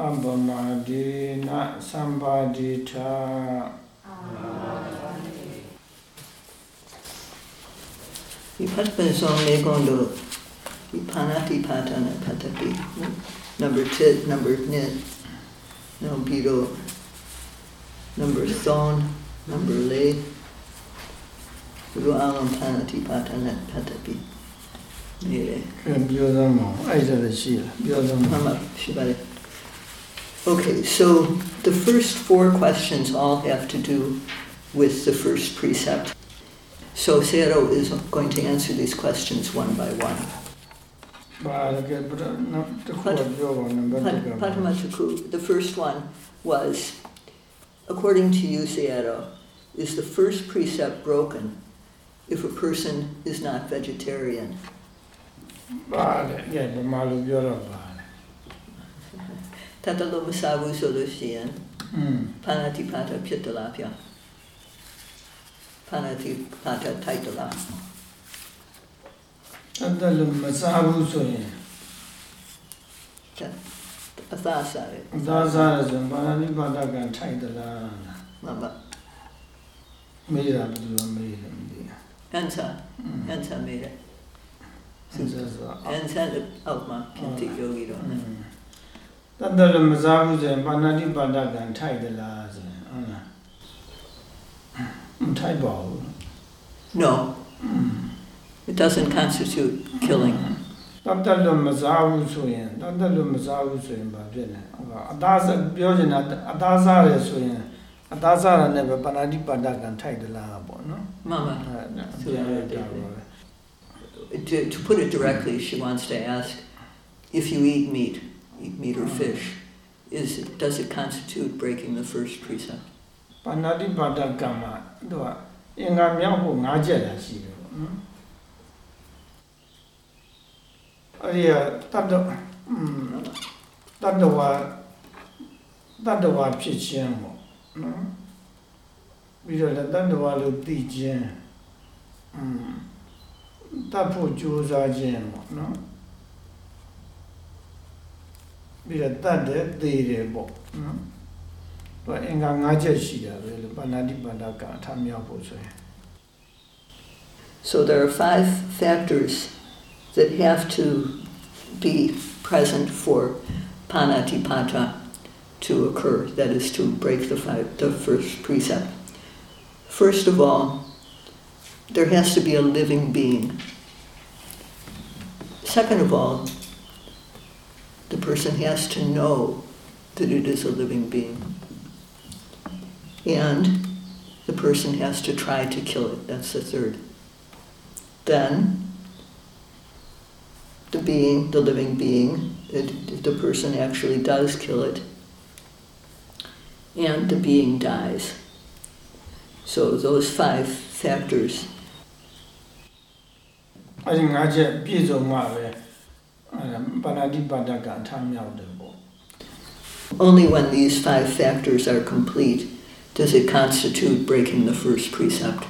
อัปมาดีนะสัมปาดิทาวิพัฒน์เป็นสองเลกอนดูวิพานาติพาทานะพัตติ number ten number nine နောက်ပြီးတော့ number song number lay ဘုရားအောင်ဖန်တိပါဒနဲ့ဖတ်တပြီးနေလေပြောစမ်းမအောင်အဲ့ဒါလည်းရှိလားပြောစမ်းမမှန်ပါရှိပါလေ Okay, so the first four questions all have to do with the first precept. So Sero is going to answer these questions one by one. ဘာလဲကဲဘယ်တော့တခုပြောပါနံပါတ်တစ်က Pat- Patamataku, the first one was, according to you, Sayadaw, is the first precept broken if a person is not vegetarian? ဘာလဲကဲဘယ်မှာလို့ပြောတော့ပါ တတ်လို့မစားဘူးဆိုလို့ရှိရင်ဖာနာတိဖာတာဖြစ်တလားဗျာဖာနာတိဖာတာထိုက်တလားတတ်လို့မစားဘူးဆိုရင်အသာစားတယ်အသာစားတယ်ဆိုဘာနိဘာဒကံထိုက်တလားမှန်ပါမေးတာဘယ်လိုမေးလဲမသိဘူး answer answer မေးတယ်စဉ်းစားစား answer အောက်မှာဖြစ်တဲ့ယောဂီတော့ တယ်လို့မစားဘူးဆိုရင်ဘာနိပါဒကံထိုက်သလားဆိုရင်ဟုတ်လားမထိုက်ပါဘူး No, it doesn't constitute killing. တတ်တယ်လို့မစားဘူးဆိုရင်တတ်တယ်လို့မစားဘူးဆိုရင်ဘာဖြစ်လဲဟုတ်ကအသားစားပြောချင်တာအသားစားရဆိုရင်အသားစားရနဲ့ပဲပါဏာတိပါဒကံထိုက်သလားပေါ့နော် Mama. အဲ့ဒါပြန်ရတာပါပဲ To, to put it directly, she wants to ask if you eat meat, meat or fish, is does it constitute breaking the first precept? ပြီးတော့တန်တဝါလိုသိခြင်းအင်းတပ်ဖို့ကြိုးစားခြင်းပေါ့နော် ပြီးတော့တတ်တယ်သိတယ်ပေါ့နော် သူကအင်္ဂါ၅ချက်ရှိတာပဲလို့ပါဏာတိပါဒကအထမြောက်ဖို့ဆိုရင် So there are five factors that have to be present for panatipata to occur, that is to break the, five, the first precept. First of all, there has to be a living being. Second of all, the person has to know that it is a living being. And the person has to try to kill it. That's the third. Then, the being, the living being, it, the person actually does kill it, and the being dies. So those five factors အဲ့ဒီ၅ချက်ပြည့်စုံမှပဲ Only when these five factors are complete does it constitute breaking the first precept.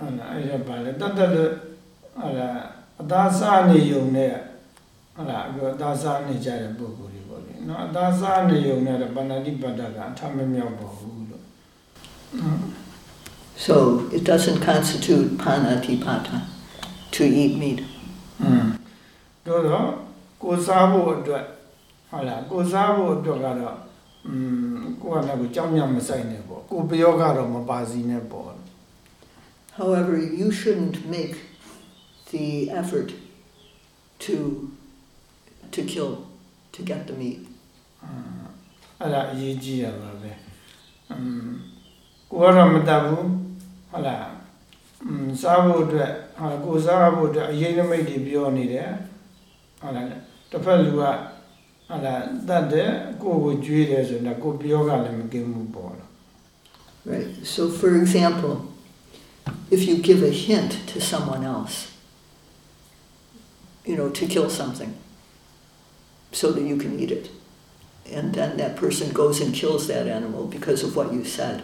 အဲ့ဒါအဲ့ဒါပါလေတတ်တယ်လို့အဲ့ဒါအသားစားနေုံနဲ့ဟုတ်လားအခုအသားစားနေကြတဲ့ပုဂ္ဂိုလ်တွေပေါ့လေနော်အသားစားနေုံနဲ့တော့ပါဏာတိပါဒကအထမမြောက်ပါဘူးလို့ So it doesn't constitute panatipata to eat meat. อืมတို့တော့ကိုစားဖို့အတွက်ဟုတ်လားကိုစားဖို့အတွက်ကတော့อืมကိုကလည်းကိုကြောက်ညံ့မဆိုင်နဲ့ပေါ့ကိုပြောကတော့မပါစီနဲ့ပေါ့ However, you shouldn't make the effort to to kill to get the meat. အဲ့ဒါအရေးကြီးရပါပဲอืมကိုကတော့မတတ်ဘူး ဟုတ်လားอืมစားဖို့အတွက်ဟာကိုစားဖို့အတွက်အရေးနမိတ်တွေပြောနေတယ်ဟုတ်လားတစ်ဖက်လူကဟုတ်လားတတ်တယ်ကိုကိုကြွေးတယ်ဆိုတော့ကိုပြောကလည်းမကင်းဘူးပေါ့ Right. So, for example, if you give a hint to someone else, you know, to kill something, so that you can eat it, and then that person goes and kills that animal because of what you said,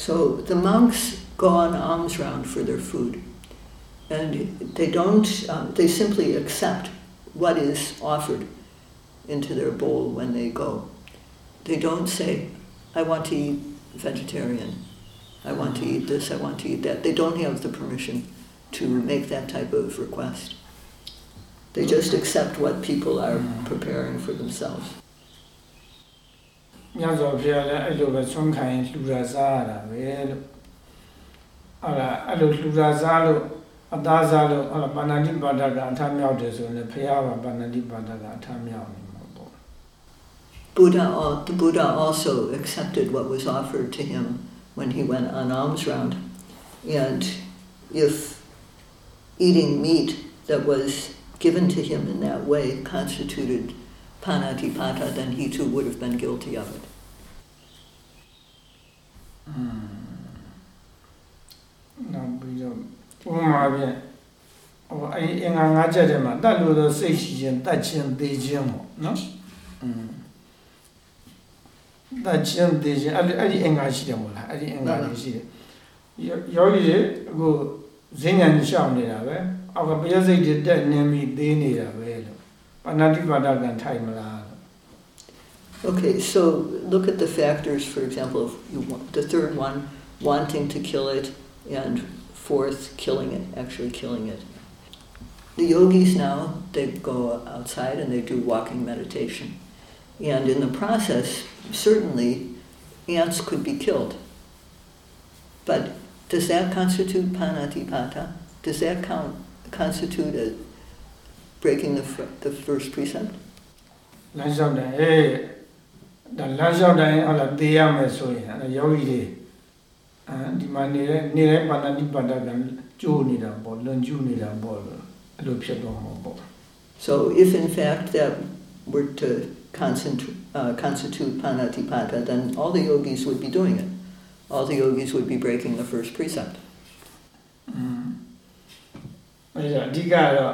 So the monks go on alms round for their food, and they don't. Um, they simply accept what is offered into their bowl when they go. They don't say, "I want to eat vegetarian. I want to eat this. I want to eat that." They don't have the permission to make that type of request. They just accept what people are preparing for themselves. မြတ်စွာဘုရားလည်းအဲ့လိုပဲဆုံးခံရင်လှူတာစားရတာပဲလို့ဟုတ်လားအဲ့လိုလှူတာစားလို့အသားစားလို့ဟုတ်လားပါဏာတိပါဒကအထမြောက်တယ်ဆိုရင်လည်းဘုရားကပါဏာတိပါဒကအထမြောက်နေမှာပေါ့ Buddha, al- the Buddha also accepted what was offered to him when he went on alms round. And if eating meat that was given to him in that way constituted panatipata, then he too would have been guilty of it. နောက်ပြီးတော့ဥပမာဖြင့်ဟိုအဲ့အင်္ဂါ၅ချက်ထဲမှာတတ်လို့တော့စိတ်ရှိခြင်းတတ်ခြင်းသိခြင်းပေါ့နော်อืมတတ်ခြင်းသိခြင်းအဲ့ဒီအဲ့ဒီအင်္ဂါရှိတယ်မို့လားအဲ့ဒီအင်္ဂါတွေရှိတယ်ယောယောဂီတွေအခုဈဉ္ဉံရှောင်နေတာပဲအောက်ကပရိစိတ်တွေတက်နေပြီးသေးနေတာပဲ Okay, so look at the factors, for example, want, the third one, wanting to kill it, and fourth, killing it, actually killing it. The yogis now, they go outside and they do walking meditation. And in the process, certainly, ants could be killed. But does that constitute panatipata? Does that count, constitute a breaking the, fir- the first precept? လမ်းလျှောက်တယ်ဟေးဒါလမ်းလျှောက်တိုင်းဟုတ်လားသေးရမယ်ဆိုရင်အဲ့ဒါယောဂီတွေအဲဒီမှာနေတဲ့နေတဲ့ပါဏာတိပါဒကံကျိုးနေတာပေါ့လွန်ကျူးနေတာပေါ့လို့အဲ့လိုဖြစ်သွားမှာပေါ့ So, if in fact that were to concentrate, uh, constitute panatipata, then all the yogis would be doing it. All the yogis would be breaking the first precept. อืมအဲ့ဒါအဓိကကတော့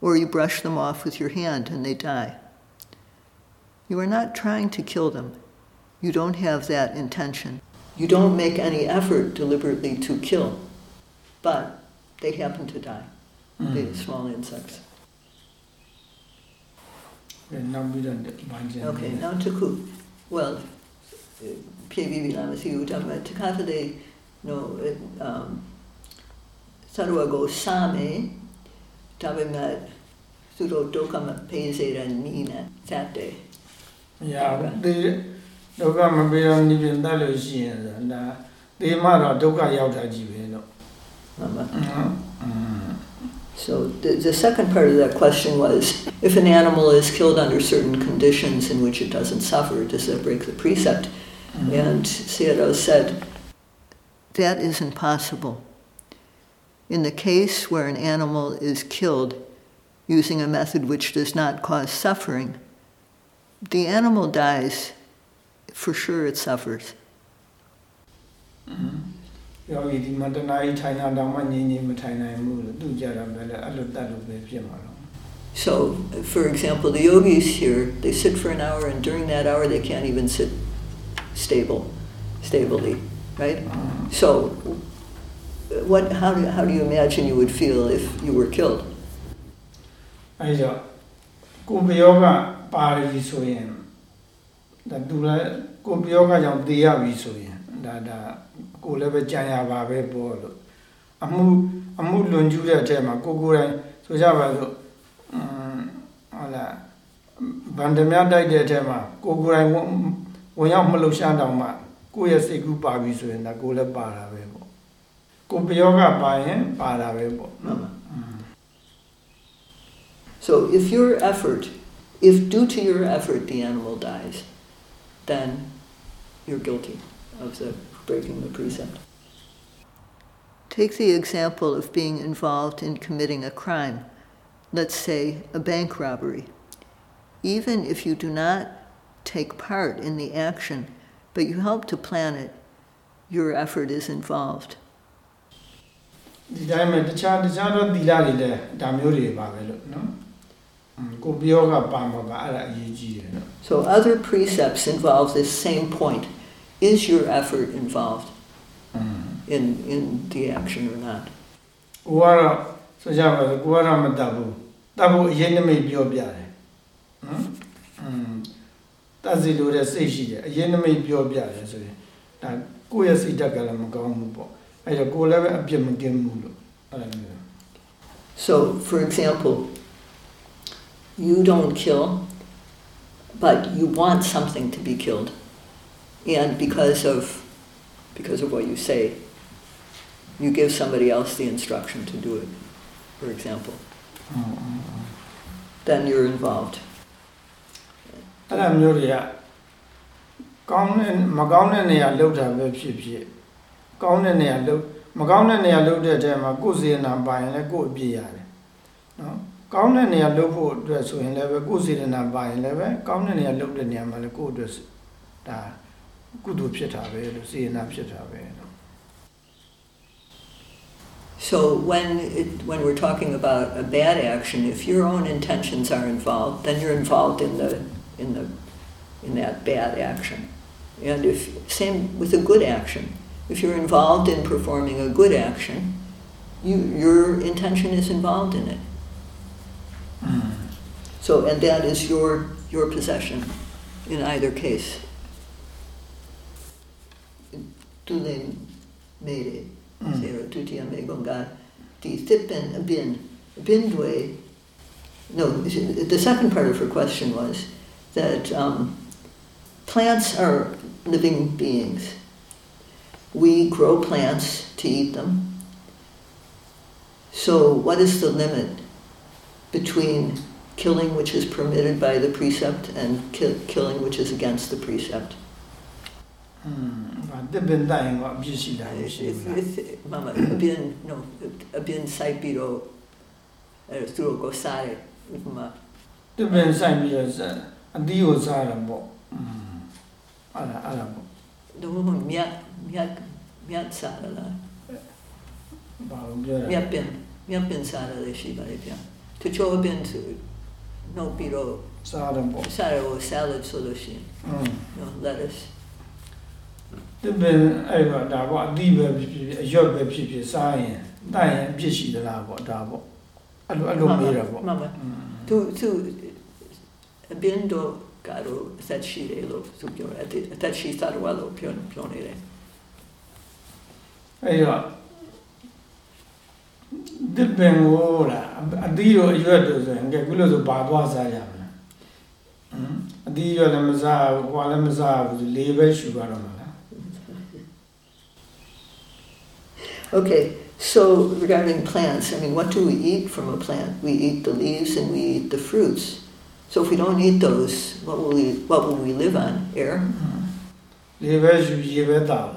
or you brush them off with your hand and they die. You are not trying to kill them. You don't have that intention. You don't make any effort deliberately to kill, but they happen to die, mm. the small insects. Okay, now Taku. Well, uh, P.A.V.V. Lamasi, you talk about Takata de no uh, um, Sarwa Gosame tate. Da. Doka. Mama. So the, the second part of that question was, if an animal is killed under certain conditions in which it doesn't suffer, does that break the precept? Mm-hmm. And Sayadaw said, "That isn't possible." In the case where an animal is killed using a method which does not cause suffering, the animal dies, for sure it suffers. ယောဂီဒီမှာတနာကြီးထိုင်တာတော့မှငြင်းငြင်းမထိုင်နိုင်ဘူးလို့သူကြတာပဲလေအဲ့လိုတတ်လို့ပဲဖြစ်မှာတော့ So, for example, the yogis here, they sit for an hour, and during that hour, they can't even sit stable, stably, right? So, what, how, do, how do you imagine you would feel if you were killed? အဲ့ကြောင့်ကိုယ်ပယောကပါရပြီဆိုရင်ဒါသူလည်းကိုယ်ပယောကကြောင့်သေရပြီဆိုရင် ဒါဒါကိုလည်းပဲကြံရပါပဲပေါ့လို့အမှုအမှုလွန်ကျူးတဲ့အထက်မှာကိုကိုယ်တိုင်ဆိုကြပါစို့อืมဟုတ်လားဗန္ဒမြတိုက်တဲ့အထက်မှာကိုကိုယ်တိုင်ဝင်ဝင်ရောက်မလှူရှားတောင်မှကိုယ့်ရဲ့စိတ်ကူးပါပြီဆိုရင်ဒါကိုယ်လည်းပါတာပဲပေါ့ ေါ့ ကိုပယောကပါရင်ပါတာပဲပေါ့နော် So if your effort, if due to your effort the animal dies, then you're guilty of the breaking the precept. Take the example of being involved in committing a crime, let's say a bank robbery. Even if you do not take part in the action, but you help to plan it, your effort is involved. ဒီတိုင်းမှာတခြားတခြားတော့သီလတွေလည်းဒါမျိုးတွေပါပဲလို့နော် So other precepts involve this same point. Is your effort involved in in the action or not? ကိုကတော့ဆိုကြပါကိုကတော့မတတ်ဘူးတတ်ဖို့အရင်နမိတ်ပြောပြတယ်နော်အင်းတတ်စီလို့တဲ့စိတ်ရှိတယ်အရင်နမိတ်ပြောပြတယ်ဆိုရင်ဒါကိုယ့်ရဲ့စိတ်ဓာတ်ကလည်းမကောင်းဘူးပေါ့ So for example you don't kill but you want something to be killed. And because of because of what you say you give somebody else the instruction to do it for example. Then you're involved. အဲ့ဒါမျိုးတွေကကောင်းတဲ့မကောင်းတဲ့နေရာလောက်တာပဲဖြစ်ဖြစ် ကောင်းတဲ့နေရာလောက်မကောင်းတဲ့နေရာလောက်တဲ့အထဲမှာကိုယ်စေနာပါရင်လည်းကိုယ်အပြည့်ရတယ်နော်ကောင်းတဲ့နေရာလောက်ဖို့အတွက်ဆိုရင်လည်းပဲကိုယ်စေနာပါရင်လည်းပဲကောင်းတဲ့နေရာလောက်တဲ့နေရာမှာလည်းကိုယ်အတွက်ဒါကုသိုလ်ဖြစ်တာပဲလို့စေနာဖြစ်တာပဲနော် So when it, when we're talking about a bad action, if your own intentions are involved, then you're involved in the in the in that bad action. And if same with a good action, if you're involved in performing a good action, you your intention is involved in it. So and that is your your possession in either case. Do they made it? Mm. Zero tutia me gonga di thippen a bin bin. No, the second part of her question was that um, plants are living beings. We grow plants to eat them. So, what is the limit between killing which is permitted by the precept and ki- killing which is against the precept? Mama, no, saipiro, er, through miak miak sara la miak pen miak pen sara de shi ba de pen to cho pen to no piro sara bo sara bo salad solution no lettuce ဒီပဲအဲ့တော့ဒါပေါ့အတိပဲဖြစ်ဖြစ်အရွက်ပဲဖြစ်ဖြစ်စားရင်တိုင်ရင်အပြစ်ရှိသလားပေါ့ဒါပေါ့အဲ့လိုအဲ့လိုမေးတာပေါ့မှန်ပါသူသူအဘင်းတော့ကတော့အသက်ရှိတယ်လို့သူပြောတယ်အသက်ရှိသတ္တဝါလို့ပြောပြောနေတယ် င်ကိုလားအသီးတို့အရွက်တို့ဆိုရင်ကဲခုလို့ဆိုဘာသွားစားရမလဲอืมအသီးရွက်လည်းမစားဘူးဟွာလည်းမစားဘူးလေးပဲရှူရတော့မှာလား Okay, so regarding plants, I mean, what do we eat from a plant? We eat the leaves and we eat the fruits. So if we don't eat those, what will we, what will we live on? Air? လေးပဲရှူရေပဲတောက်လား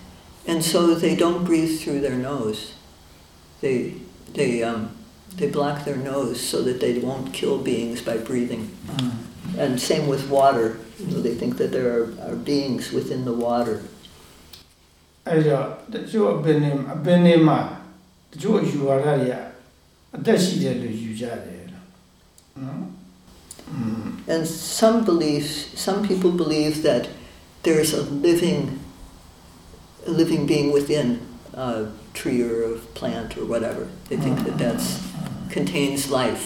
and so they don't breathe through their nose. They they um, they block their nose so that they won't kill beings by breathing. And same with water. You know, they think that there are, are beings within the water. အဲ့တော့တချို့အပင်နေအပင်နေမှာတချို့အယူဝါဒတွေကအသက်ရှိတယ်လို့ယူကြတယ်နော်อืม And some beliefs, some people believe that there's a living, a living being within a tree or a plant or whatever. They think that that's contains life,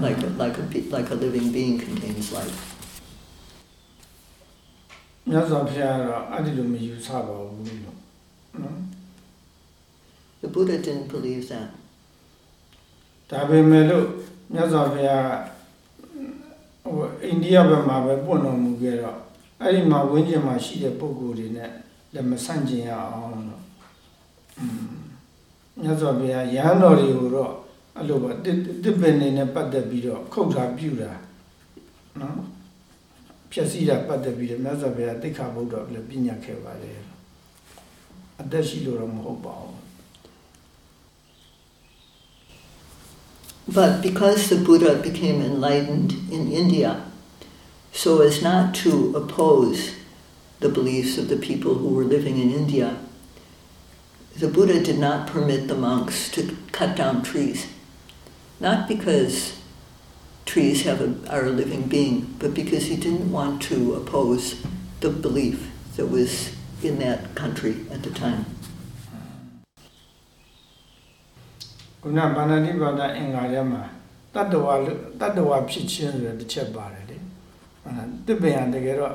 like a, like a be- like a living being contains life. မြတ်စွာဘုရားကတော့အဲ့ဒီလိုမယူဆပါဘူးလို့နော် The Buddha didn't believe that. ဒါပေမဲ့လို့မြတ်စွာဘုရားဟိုအိန္ဒိယဘက်မှာပဲပွင့်တော်မူခဲ့တော့အဲ့ဒီမှာဝင်းကျင်မှာရှိတဲ့ပုဂ္ဂိုလ်တွေနဲ့ လည်းမဆန့်ကျင်ရအောင်လို့อืมမြတ်စွာဘုရားရဟန်းတော်တွေကိုတော့အဲ့လိုပဲတစ်တစ်ပင်နေနဲ့ပတ်သက်ပြီးတော့ခုတ်တာပြူတာနော်ဖြည့်စည်းတာပတ်သက်ပြီးတော့မြတ်စွာဘုရားတိခါဗုဒ္ဓလည်းပြညာခဲ့ပါတယ်အသက်ရှိလို့တော့မဟုတ်ပါဘူး But because the Buddha became enlightened in India, so as not to oppose the beliefs of the people who were living in India, the Buddha did not permit the monks to cut down trees. Not because trees have a, are a living being, but because he didn't want to oppose the belief that was in that country at the time. ခုနဗန္ဒတိဘာသာအင်္ဂါထဲမှာတတ္တဝါလို့တတ္တဝါဖြစ်ခြင်းဆိုတဲ့တစ်ချက်ပါတယ်လေဟုတ်လားတစ်ပင်ရတကယ်တော့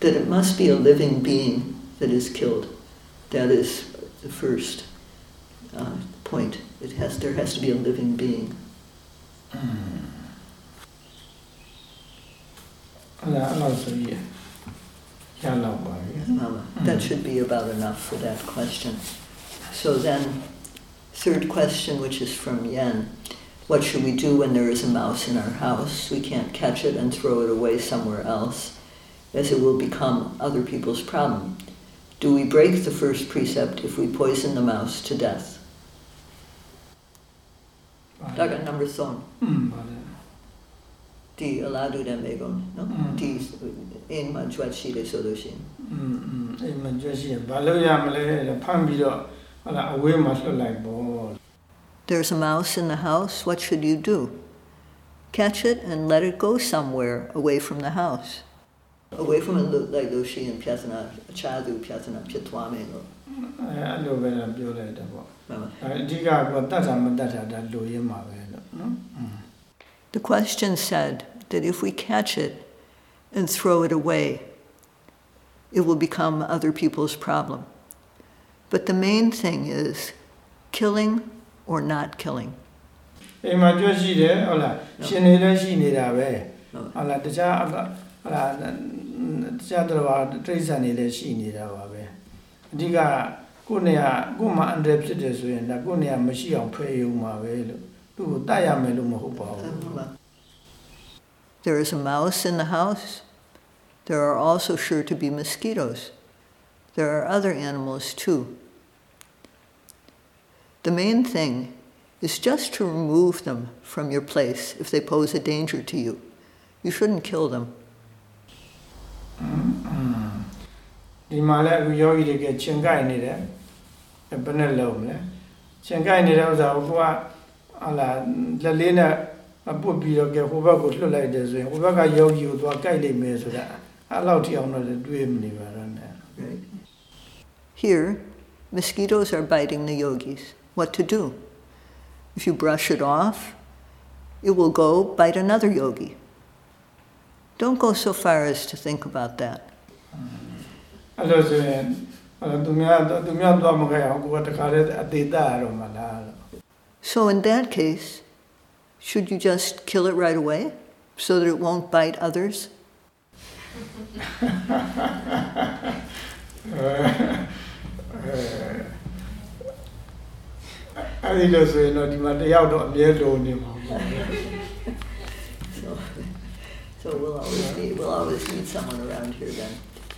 that it must be a living being that is killed. That is the first uh, point. It has there has to be a living being. Mm. That should be about enough for that question. So then, third question, which is from Yen. What should we do when there is a mouse in our house? We can't catch it and throw it away somewhere else as it will become other people's problem. Do we break the first precept if we poison the mouse to death? Daga number song. Ti hmm, aladu dem egon, no? Hmm. Ti in ma jwat shi le so hmm, in ma jwat shi ba lo ya ma le phan bi lo hala away ma lwat lai bo. There's a mouse in the house, what should you do? Catch it and let it go somewhere away from the house Away from it, look like Lucy and Piazana, Chadu, Piazana, Pietwame. အဲအဲ့လိုပဲတော့ပြောလိုက်တယ်ပေါ့ Remember? အဲအဓိကကတတ်တာမတတ်တာဒါလိုရင်းမှာပဲလို့နော်อืม The question said that if we catch it and throw it away, it will become other people's problem. But the main thing is killing or not killing. အိမ်မှာကြွရှိတယ်ဟုတ်လားရှင်နေလည်းရှိနေတာပဲ ဟုတ် ဟုတ်လားတခြားအက ဟုတ်လားတခြားတော်ဘာတိရစ္ဆာန်တွေလည်းရှိနေတာပါပဲအဓိကကိုယ်နေရာကိုယ်မှာအန္တရာယ်ဖြစ်တယ်ဆိုရင်ဒါကိုယ်နေရာမရှိအောင်ဖယ်ယူမှာပဲလို့သူ့ကိုတတ်ရမယ်လို့မဟုတ်ပါဘူး There is a mouse in the house. There are also sure to be mosquitoes. There are other animals too. The main thing is just to remove them from your place if they pose a danger to you. You shouldn't kill them. ဒီမှာလည်းအခုယောဂီတွေကချင်ကိုက်နေတယ်ဘယ်နဲ့လုံးမလဲချင်ကိုက်နေတဲ့ဥစ္စာကိုကိုကဟာလာလက်လေးနဲ့ပုတ်ပြီးတော့ကဲဟိုဘက်ကိုလွတ်လိုက်တယ်ဆိုရင်ဟိုဘက်ကယောဂီကိုသွားကိုက်လိုက်မယ်ဆိုတာအဲ့လောက်ထိအောင်တော့တွေးမနေပါတော့နဲ့ Right? Here, mosquitoes are biting the yogis. What to do? If you brush it off, it will go bite another yogi. Don't go so far as to think about that. အဲ့လိုဆိုရင်အဲ့သူများသူများသွားမခိုင်းအောင်ကိုကတခါလေးအသေးတာရတော့မလားလို့ So, in that case, should you just kill it right away so that it won't bite others? အဲအဲ အဲ့ဒီလို့ဆိုရင်တော့ဒီမှာတယောက်တော့အမြဲလိုနေမှာပေါ့ So, so we'll always need, we'll always need someone around here then,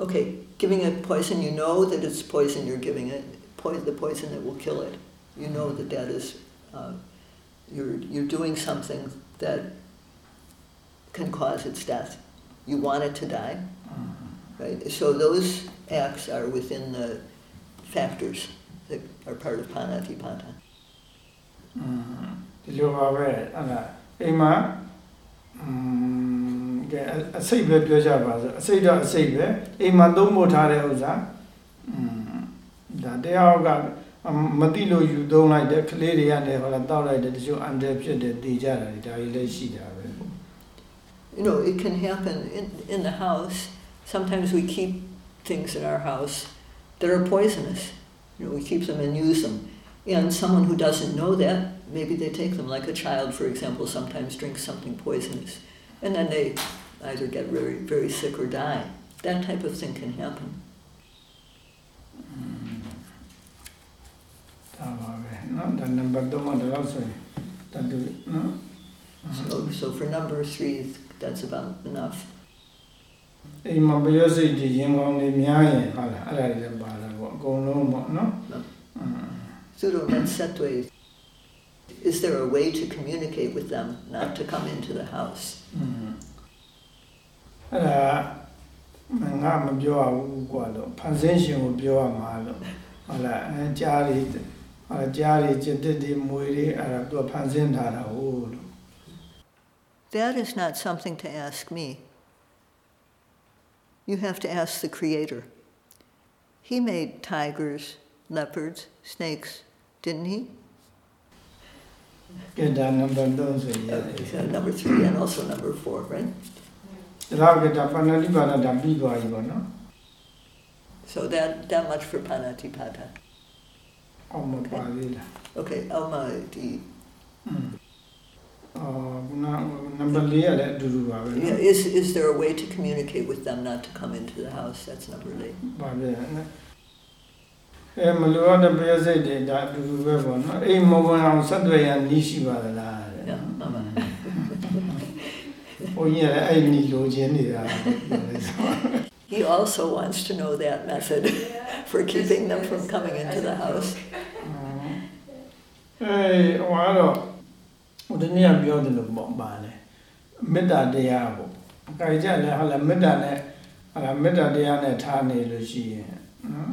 Okay, giving it poison, you know that it's poison you're giving it, po- the poison that will kill it. You know that that is, uh, you're, you're doing something that can cause its death. You want it to die, right? So those acts are within the factors that are part of panatipata. Mm-hmm. ကဲအအစိတ်ပဲပြောကြပါစို့အစိတ်တော့အစိတ်ပဲအိမ်မှာသုံးဖို့ထားတဲ့ဥစ္စာอืมဒါတရားကမတိလို့ယူသုံးလိုက်တဲ့ကလေးတွေကနေဟောလာတောက်လိုက်တဲ့တချို့အန်တယ်ဖြစ်တဲ့တည်ကြတာတွေဒါကြီးလည်းရှိတာပဲပေါ့ You know, it can happen in, in the house. Sometimes we keep things in our house that are poisonous. You know, we keep them and use them. And someone who doesn't know that, maybe they take them, like a child, for example, sometimes drinks something poisonous. And then they either get very, very sick or die. That type of thing can happen. ဒါပါပဲเนาะဒါနံပါတ်3မှာဒါတော့ဆိုရင်တတူเนาะ So, so for number three, that's about enough. အိမ်မှာပယောစိတ်ကြီးရင်ကောင်းနေများရင်ဟုတ်လားအဲ့ဒါတွေလည်းပါလာပေါ့အကုန်လုံးပေါ့เนาะอืม Suro Mensatwe, is there a way to communicate with them not to come into the house အဲ့ဒါငါမပြောရဘူးကွာလို့ဖန်ဆင်းရှင်ကိုပြောရမှာလို့ဟုတ်လားအဲကြားလေအဲကြားလေจิตတည်းမွေလေးအဲ့ဒါသူဖန်ဆင်းထားတာဟုတ်လို့ That is not something to ask me. You have to ask the creator. He made tigers, leopards, snakes, didn't he? ကဲဒါနံပါတ်3ဆိုရင် Uh, number three and also number four, right? ဒါကဒါပဏာတိပါဒဒါပြီးသွားပြီပေါ့နော် So that, that much for Panatipata. အောင်မပါသေးလား Okay, Alma, the, อืมအော်ခုနနံပါတ်4ကလည်းအတူတူပါပဲ yeah, နော် is, is there a way to communicate with them not to come into the house? That's number eight. ပါပဲနော် အဲမလိုအပ်တဲ့ပယောစိတ်တွေဒါအတူတူပဲပေါ့နော်အိမ်မဝင်အောင်ဆက်သွယ်ရန်နီးရှိပါသလားတဲ့ Yeah, Mama. ဘုန်းကြီးကလည်းအဲ့ဒီလိုချင်နေတာပြောလိုက်ဆို He also wants to know that method for keeping them from coming into the house. အဲဟိုကတော့ဟိုတနေ့ကပြောတယ်လို့ပေါ့ပါလေမေတ္တာတရားပေါ့အကြိုက်ကြလည်းဟာလာမေတ္တာနဲ့ဟာလာမေတ္တာတရားနဲ့ထားနေလို့ရှိရင်နော်อืม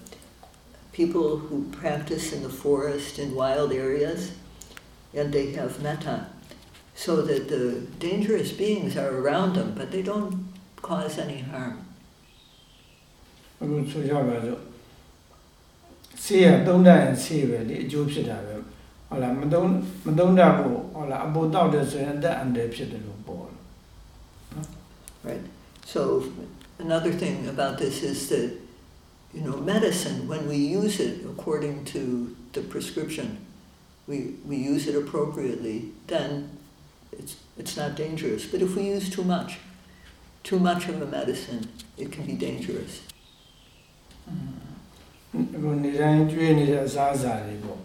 people who practice in the forest in wild areas, and they have metta, so that the dangerous beings are around them, but they don't cause any harm. အခုဆိုရပါစို့ဆေးရသုံးတတ်ရင်ဆေးပဲလေအကျိုးဖြစ်တာပဲဟုတ်လားမသုံးမသုံးတတ်ဘူးဟုတ်လားအပေါ်တောက်တယ်ဆိုရင်အသက်အန္တရာယ်ဖြစ်တယ်လို့ပေါ်တယ် Right. So another thing about this is that you know medicine when we use it according to the prescription, we we use it appropriately, then it's it's not dangerous. But if we use too much, too much of a medicine, it can be dangerous. အခုနေတိုင်းကျွေးနေတဲ့အစားအစာတွေပေါ့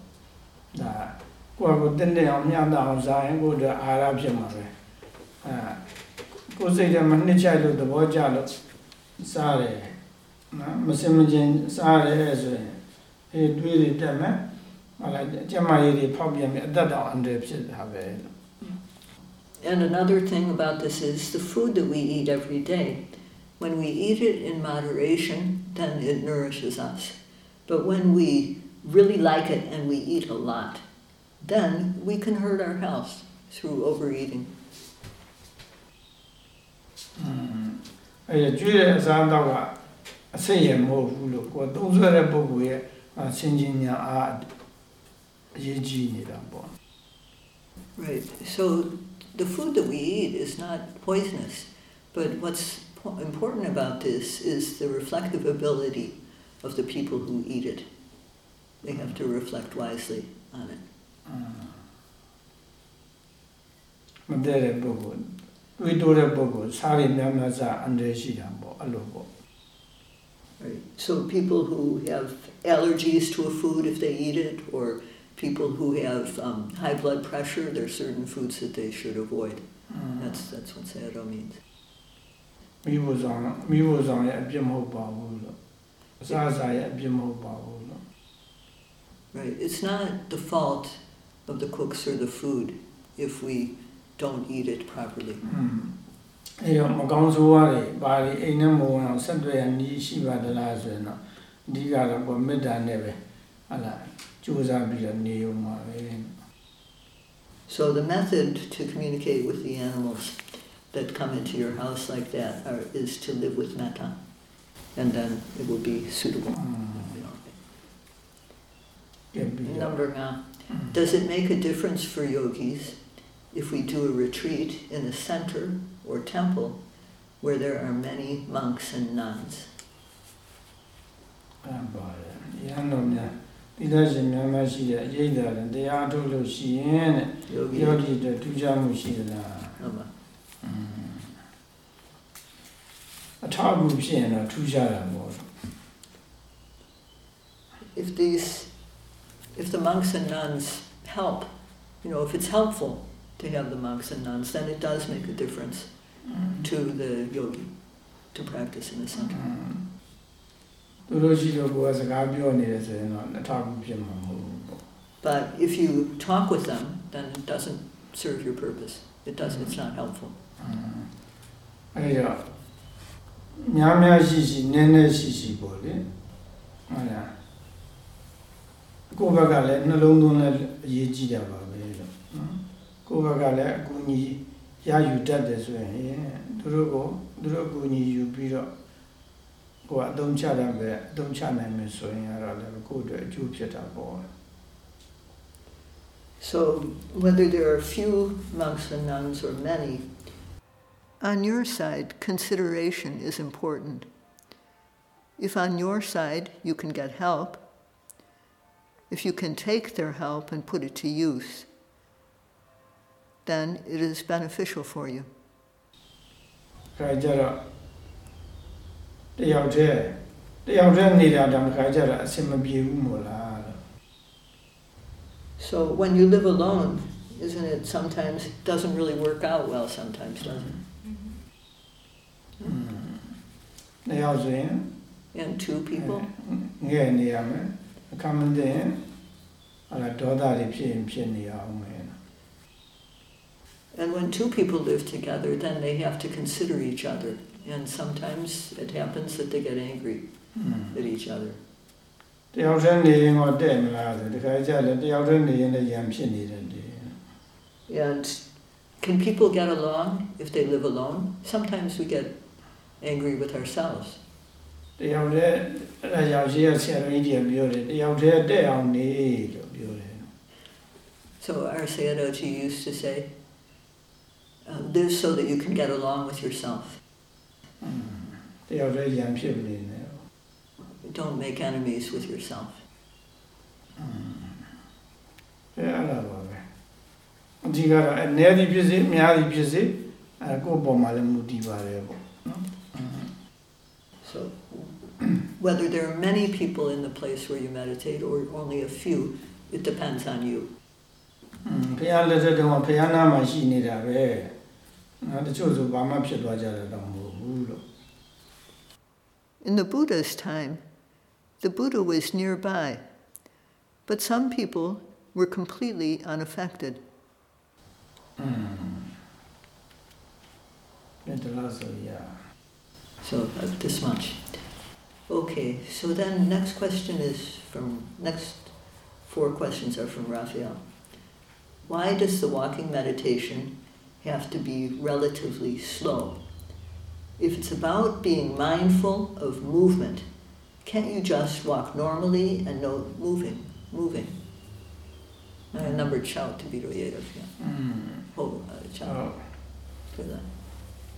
ဒါကိုယ့်ကိုယ်တင်းတင်းအောင်မျှတအောင်စားရင်ကိုယ့်အတွက်အာဟာရဖြစ်မှာပဲအဲကိုယ်စိတ်ထဲမှာနှစ်ချိုက်လို့သဘောကျလို့စားတယ် နော်မစင်မကျင်စားတယ်ဆိုရင်အေးတွေးတွေတက်မယ်ဟုတ်လားကျမကြီးတွေဖောက်ပြန်ပြီးအသက်တောင်အန္တရာယ်ဖြစ်တာပဲလို့ And another thing about this is the food that we eat every day. When we eat it in moderation, then it nourishes us. But when we really like it and we eat a lot, then we can hurt our health through overeating. အဲဒါကျွေးတဲ့အစားအသောက်က အစိတ်ရမဟုတ်ဘူးလို့ကိုယ်သုံးဆွဲတဲ့ပုဂ္ဂိုလ်ရဲ့အဆင်ခြင်ညာအားအရေးကြီးနေတာပေါ့ Right. So the food that we eat is not poisonous, but what's po- important about this is the reflective ability of the people who eat it. They have to reflect wisely on it. မတည့်တဲ့ပုဂ္ဂိုလ်တွေးတိုးတဲ့ပုဂ္ဂိုလ်စားရများများစားအန္တရာယ်ရှိတာပေါ့အဲ့လိုပေါ့ Right. So people who have allergies to a food if they eat it, or people who have um, high blood pressure, there are certain foods that they should avoid. That's that's what sayadaw means. မိဖို့ဆောင်မိဖို့ဆောင်ရဲ့အပြစ်မဟုတ်ပါဘူးလို့အစားအစာရဲ့အပြစ်မဟုတ်ပါဘူးလို့ Right. It's not the fault of the cooks or the food if we don't eat it properly. အဲ့တော့မကောင်းဆိုးရတွေဘာတွေအိမ်နဲ့မဝင်အောင်ဆက်တွေ့ရနည်းရှိပါသလားဆိုရင်တော့အဓိကတော့ကိုယ်မေတ္တာနဲ့ပဲဟာလာကြိုးစားပြီးတော့နေုံပါပဲ So the method to communicate with the animals that come into your house like that are, is to live with metta, and then it will be suitable. ကဲပြီးတော့ Number now. Does it make a difference for yogis if we do a retreat in a center or temple where there are many monks and nuns? အဲ့ပါတယ်ရဟန်းတော်များတိသက်ရှင်များများရှိတဲ့အရေးတော်လည်းတရားထုတ်လို့ရှိရင်တဲ့ Yogi. ယောဂီတွေထူးခြားမှုရှိသလား Amma. အထောက်အကူဖြစ်ရင်တော့ထူးခြားတာပေါ့ If these, if the monks and nuns help, you know, if it's helpful to have the monks and nuns, then it does make a difference To the yogi to practice in the center. သူတို့ရှိလို့ကိုယ်ကစကားပြောနေတယ်ဆိုရင်တော့အထောက်အကူဖြစ်မှာမဟုတ်ဘူးပေါ့ But if you talk with them, then it doesn't serve your purpose. It doesn't. It's not helpful. အဲဒီတော့များများရှိရှိနည်းနည်းရှိရှိပေါ့လေဟုတ်လားကိုယ့်ဘက်ကလည်းနှလုံးသွင်းလည်းအရေးကြီးတာပါပဲလို့နော်ကိုယ့်ဘက်ကလည်းအကူအညီ ရယူတတ်တယ်ဆိုရင်သူတို့ကိုသူတို့အကူအညီယူပြီးတော့ကိုယ်ကအသုံးချရမယ်အသုံးချနိုင်မယ်ဆိုရင်ကတော့လည်းကိုယ့်အတွက်အကျိုးဖြစ်တာပေါ့ So whether there are few monks and nuns or many, on your side, consideration is important. If on your side you can get help, if you can take their help and put it to use, then it is beneficial for you. ခါကြတော့တယောက်တည်းတယောက်တည်းနေတာတောင်ခါကြတော့အဆင်မပြေဘူးမို့လားလို့ So when you live alone, isn't it sometimes it doesn't really work out well sometimes, does it? တယောက်ဆိုရင် And two people? ငဲ့နေရမယ်အခါမသိရင်အဲ့ဒါဒေါသတွေဖြစ်ရင်ဖြစ်နေအောင်မယ် And when two people live together, then they have to consider each other. And sometimes it happens that they get angry at each other. တယောက်တည်းနေရင်တော့တဲ့မလားဆိုဒီခါကျလည်းတယောက်တည်းနေရင်လည်းရံဖြစ်နေတယ်ဒီ And can people get along if they live alone? Sometimes we get angry with ourselves. တယောက်တည်းအဲ့ဒါရောက်ရှိရဆရာတော်ကြီးပြောတယ်တယောက်တည်းတဲ့အောင်နေလို့ပြောတယ် So our Sayadaw used to say, uh, live so that you can get along with yourself. တယောက်တည်းရံဖြစ်နေတယ် Don't make enemies with yourself. အဲအဲ့ဒါပါပဲအဓိကတော့အနေသည်ဖြစ်စေအများသည်ဖြစ်စေအဲကိုယ့်ပေါ်မှာလည်းမူတည်ပါတယ်ပေါ့နော် So whether there are many people in the place where you meditate or only a few, it depends on you. อืมဘုရားလက်ထက်တုန်းကဘုရားနာမှာရှိနေတာပဲနော် တချို့ဆိုဘာမှဖြစ်သွားကြတယ်တော့မဟုတ်ဘူးလို့ In the Buddha's time, the Buddha was nearby, but some people were completely unaffected. อืม နှစ်တစ်လားဆိုရ So uh, this much. Okay, so then next question is from, next four questions are from Raphael. Why does the walking meditation have to be relatively slow? If it's about being mindful of movement, can't you just walk normally and no moving, moving? Uh, number chow to be related, yeah. อืม Oh, uh, ဟုတ် chow, to the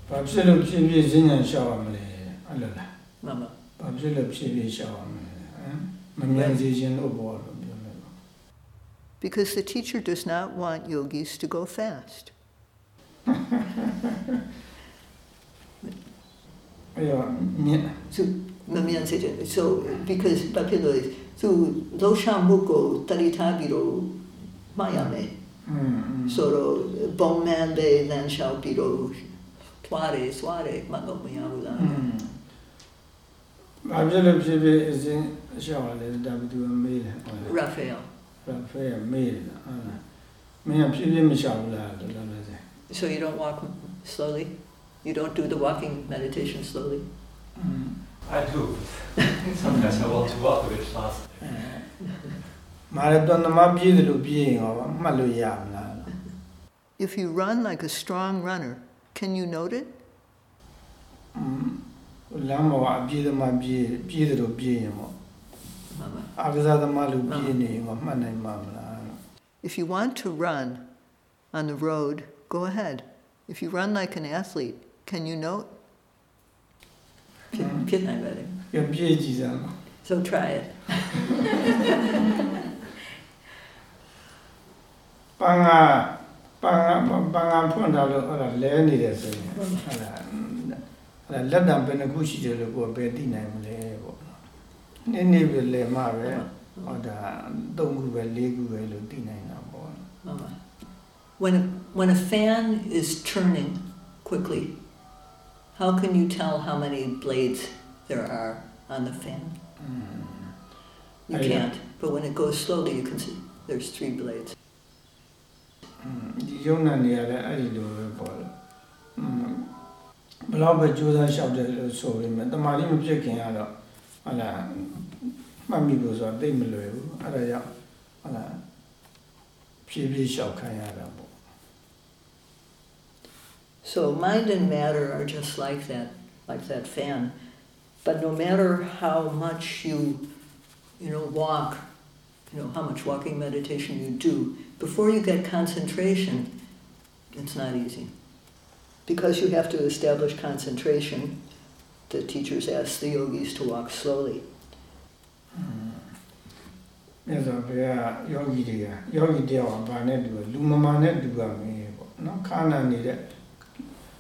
ဘာဖြစ်လို့ဖြည်းဖြည်းစဉ်းဉဏ်ရှောက်ရမလဲအဲ့လိုလား mama. ဘာဖြစ်လို့ဖြည်းဖြည်းရှောက်ရမလဲဟမ်မမြန်စေခြင်းလို့ပေါ်လို့ပြောလိုက်ပါ Because the teacher does not want yogis to go fast. yeah, yeah. So, Mamiyan said, so because Papilo is, so Dosha Mukko Taritabiro Mayame. So Bowman Bay then shall be Tware, Sware, Magomayamula. ဘာဖြစ်လို့ဖြစ်ဖြစ်အစဉ်အလျှောက်လဲဒါဘသူမေးတယ်ဟုတ်လားရာဖဲလ်ရာဖဲလ်မေးတယ်ဟုတ်လားမင်းကဖြစ်ဖြစ်မလျှောက်ဘူးလားလို့လည်းလဲ So you don't walk slowly? You don't do the walking meditation slowly? Mm. I do. Sometimes I want to walk a bit fast. If you run like a strong runner, can you note it? If you want to run on the road, Go ahead. If you run like an athlete, can you know? So try it. when when a fan is turning quickly, how can you tell how many blades there are on the fan? Mm. You I can't. But when it goes slowly, you can see there's three blades. Mm. ရုပ်နာနေရာလည်းအဲ့ဒီလိုပဲပေါ့လေ။ဘလောက်ပဲကြိုးစားလျှောက်တယ်လို့ဆိုပေမဲ့တမာလေးမဖြစ်ခင်ကတော့ဟုတ်လားမှတ်မိလို့ဆိုတာသိမလွယ်ဘူး။အဲ့ဒါကြောင့်ဟုတ်လားဖြည်းဖြည်းလျှောက်ခံရတာပေါ့ So mind and matter are just like that, like that fan. But no matter how much you, you know, walk, you know, how much walking meditation you do, before you get concentration, it's not easy. Because you have to establish concentration, the teachers ask the yogis to walk slowly. မြတ်စွာဘုရားယောဂီတွေကယောဂီတယောက်ကဘာနဲ့တူလဲလူမမာနဲ့တူရမယ်ပေါ့နော်ခါနာနေတဲ့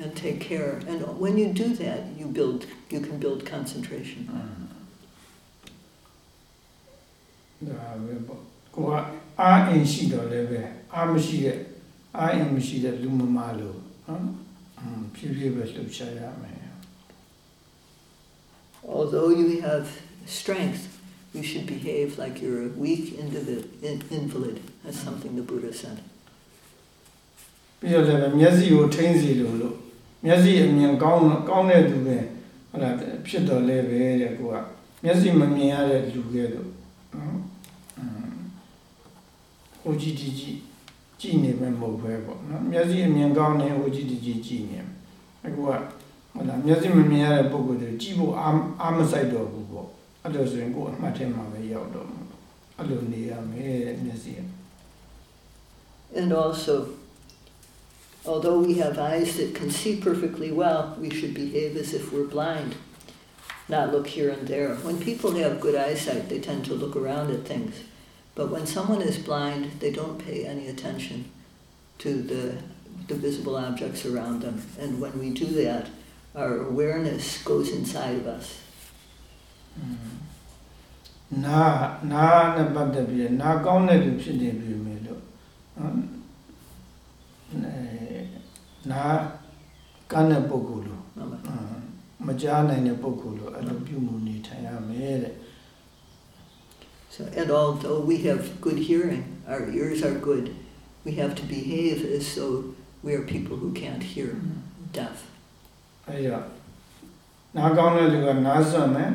and take care. And when you do that, you build, you can build concentration. ဒါပဲပေါ့ကိုကအားအင်ရှိတော့လည်းပဲအားမရှိတဲ့အားအင်မရှိတဲ့လူမမာလို့နော်อืมဖြည်းဖြည်းပဲလှုပ်ရှားရမယ် Although you have strength, you should behave like you're a weak individ, in, invalid. That's something the Buddha said. ပြီးတော့လည်းပဲမျက်စိကိုထိမ့်စီလို့လို့ မျက်စိအမြင်ကောင်းကောင်းတဲ့သူပဲဟုတ်လားဖြစ်တော့လည်းပဲတဲ့ကိုကမျက်စိမမြင်ရတဲ့လူကဲတော့နော်อืมဟိုကြည့်ကြည့်ကြည့်ကြည့်နေမယ်မဟုတ်ပဲပေါ့နော်မျက်စိအမြင်ကောင်းနေဟိုကြည့်ကြည့်ကြည့်ကြည့်နေအခုကဟုတ်လားမျက်စိမမြင်ရတဲ့ပုံကိုယ်တွေကြည့်ဖို့အာအာမဆိုင်တော့ဘူးပေါ့အဲ့လိုဆိုရင်ကိုယ်အမှတ်ထဲမှာပဲရောက်တော့မှာအဲ့လိုနေရမယ်တဲ့မျက်စိက And also, although we have eyes that can see perfectly well, we should behave as if we're blind, not look here and there. When people have good eyesight, they tend to look around at things. But when someone is blind, they don't pay any attention to the, the visible objects around them. And when we do that, our awareness goes inside of us. နာနာနဲ့ပတ်သက်ပြီးနာကောင်းတဲ့လူဖြစ်နေပြီမယ်လို့နော်အဲ နာကန်းတဲ့ပုဂ္ဂိုလ်လို့ Mama. အင်းမကြားနိုင်တဲ့ပုဂ္ဂိုလ်လို့အဲ့လိုပြုမှုနေထိုင်ရမယ်တဲ့ So, and although we have good hearing, our ears are good, we have to behave as though we are people who can't hear, deaf. အဲ့တော့နားကောင်းတဲ့လူကနားစွန့်မယ်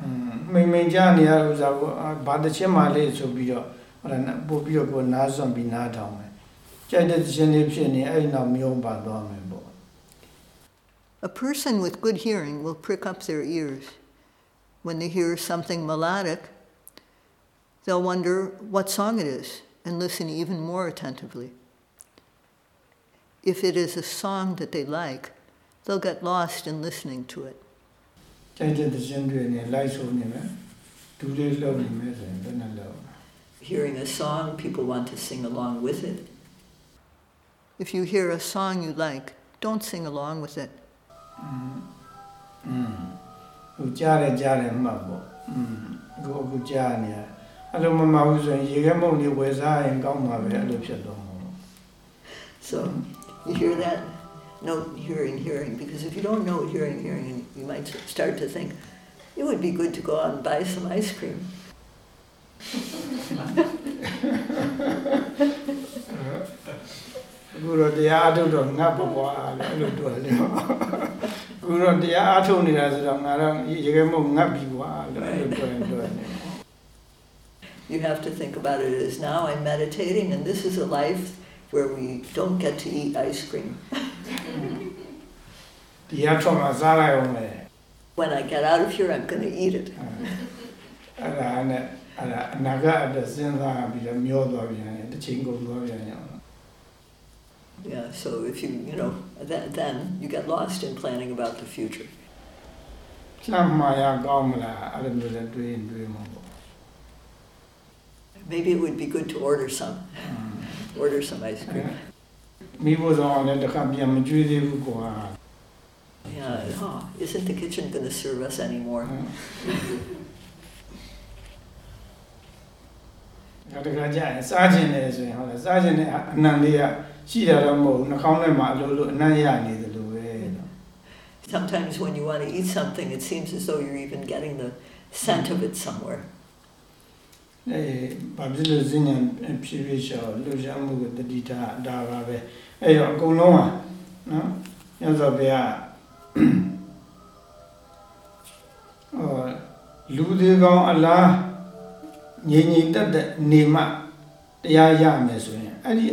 အင်းမိန်မိန်ကြားနေရဥစ္စာကိုအာဘာတစ်ချက်မှလေးဆိုပြီးတော့ဟိုလားပို့ပြီးတော့ကိုယ်နားစွန့်ပြီးနားထောင်မယ် ကြိုက်တဲ့တစ်ချက်လေးဖြစ်နေအဲ့ဒီနောက်မျိုးပါသွားမယ်ပေါ့ A person with good hearing will prick up their ears. When they hear something melodic, they'll wonder what song it is and listen even more attentively. If it is a song that they like, they'll get lost in listening to it. ကြိုက်တဲ့တစ်ချက်တွေနဲ့လိုက်ဆိုနေမယ်ဒူလေးလှုပ်နေမယ်ဆိုရင်ဘယ်နဲ့လှုပ် Hearing a song, people want to sing along with it. If you hear a song you like, don't sing along with it. Mm-hmm. Mm-hmm. Mm-hmm. So you hear that? Note hearing hearing. Because if you don't know hearing hearing you might start to think it would be good to go out and buy some ice cream. အခုတော့တရားအထုတ်တော့ငတ်ပေါ့ကွာလို့အဲ့လိုတွေ့တယ်အခုတော့တရားအထုတ်နေတာဆိုတော့ငါတော့ရေခဲမုံငတ်ပြီကွာလို့အဲ့လိုတွေ့တွေ့နေ You have to think about it as now I'm meditating, and this is a life where we don't get to eat ice cream. တရားထွက်မှာစားလိုက်အောင်လေ When I get out of here, I'm going to eat it. အဲ့ဒါနဲ့အဲ့ဒါအနာဂတ်အတွက်စဉ်းစားပြီးတော့မျောသွားပြန်တယ်တစ်ချိန်ကုန်သွားပြန်ရအောင် Yeah, so if you, you know, then, then you get lost in planning about the future. လှမ်းမှာရကောင်းမလားအဲ့လိုမျိုးလည်းတွေးရင်တွေးမှာပေါ့ Maybe it would be good to order some, order some ice cream. မိဖို့တော့လည်းတစ်ခါပြန်မကြွေးသေးဘူးကွာ Yeah, oh, isn't the kitchen going to serve us anymore? ဒါတခါကျရင်စားခြင်းတယ်ဆိုရင်ဟုတ်လားစားခြင်းတဲ့အနံလေးက ရှိတာတော့မဟုတ်ဘူးနှာခေါင်းထဲမှာအလိုလိုအနံ့ရနေတယ်လို့ပဲလို့ Sometimes when you want to eat something, it seems as though you're even getting the scent of it somewhere. အဲဘာဖြစ်လို့စဉ်းဉဏ်ဖြည်းဖြည်းရှောလှူရှားမှုကိုတတိထားဒါပါပဲအဲ့တော့အကုန်လုံးဟာနော်ညဇောဘုရားဟောလူသေးကောင်းအလားငြိမ်ငြိမ်တက်တက်နေမှတရားရမယ်ဆိုရင်အဲ့ဒီ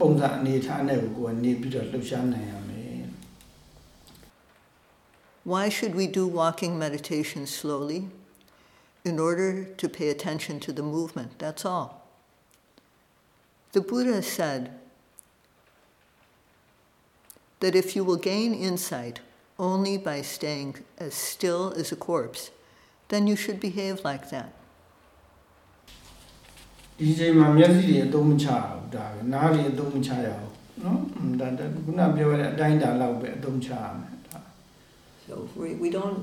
ပုံစံအနေထားနဲ့ကိုကိုယ်ကနေပြီးတော့လှူရှားနိုင်ရမယ် Why should we do walking meditation slowly? In order to pay attention to the movement, that's all. The Buddha said that if you will gain insight only by staying as still as a corpse, then you should behave like that. ဒီချိန်မှာမျက်စိတွေအသုံးမချဘူးဒါပဲနားတွေအသုံးမချရအောင်နော်อืมဒါဒါခုနပြောရတဲ့အတိုင်းအတာလောက်ပဲအသုံးချရမယ်ဒါ So we, we don't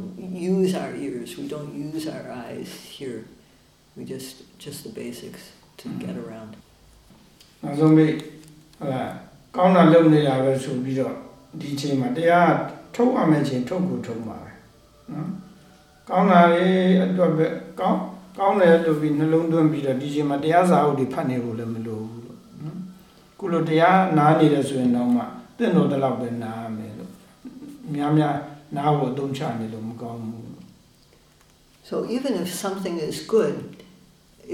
use our ears, we don't use our eyes here. We just just the basics to get around. နောက်ဆုံးပိတ်ဟုတ်လားကောင်းတာလုပ်နေတာပဲဆိုပြီးတော့ဒီချိန်မှာတရားထုတ်ရမယ့်ချိန်ထုတ်ကိုထုတ်မှာပဲနော်ကောင်းတာလေးအတွက်ပဲကောင်း ကောင်းတယ်လို့ပြီးနှလုံးသွင်းပြီးတော့ဒီချိန်မှာတရားစာအုပ်တွေဖတ်နေဖို့လည်းမလိုဘူးလို့နော်ခုလိုတရားနားနေတယ်ဆိုရင်တော့မှတင့်တော်တဲ့လောက်ပဲနားရမယ်လို့များများနားဖို့အသုံးချနေလို့မကောင်းဘူးလို့ So even if something is good,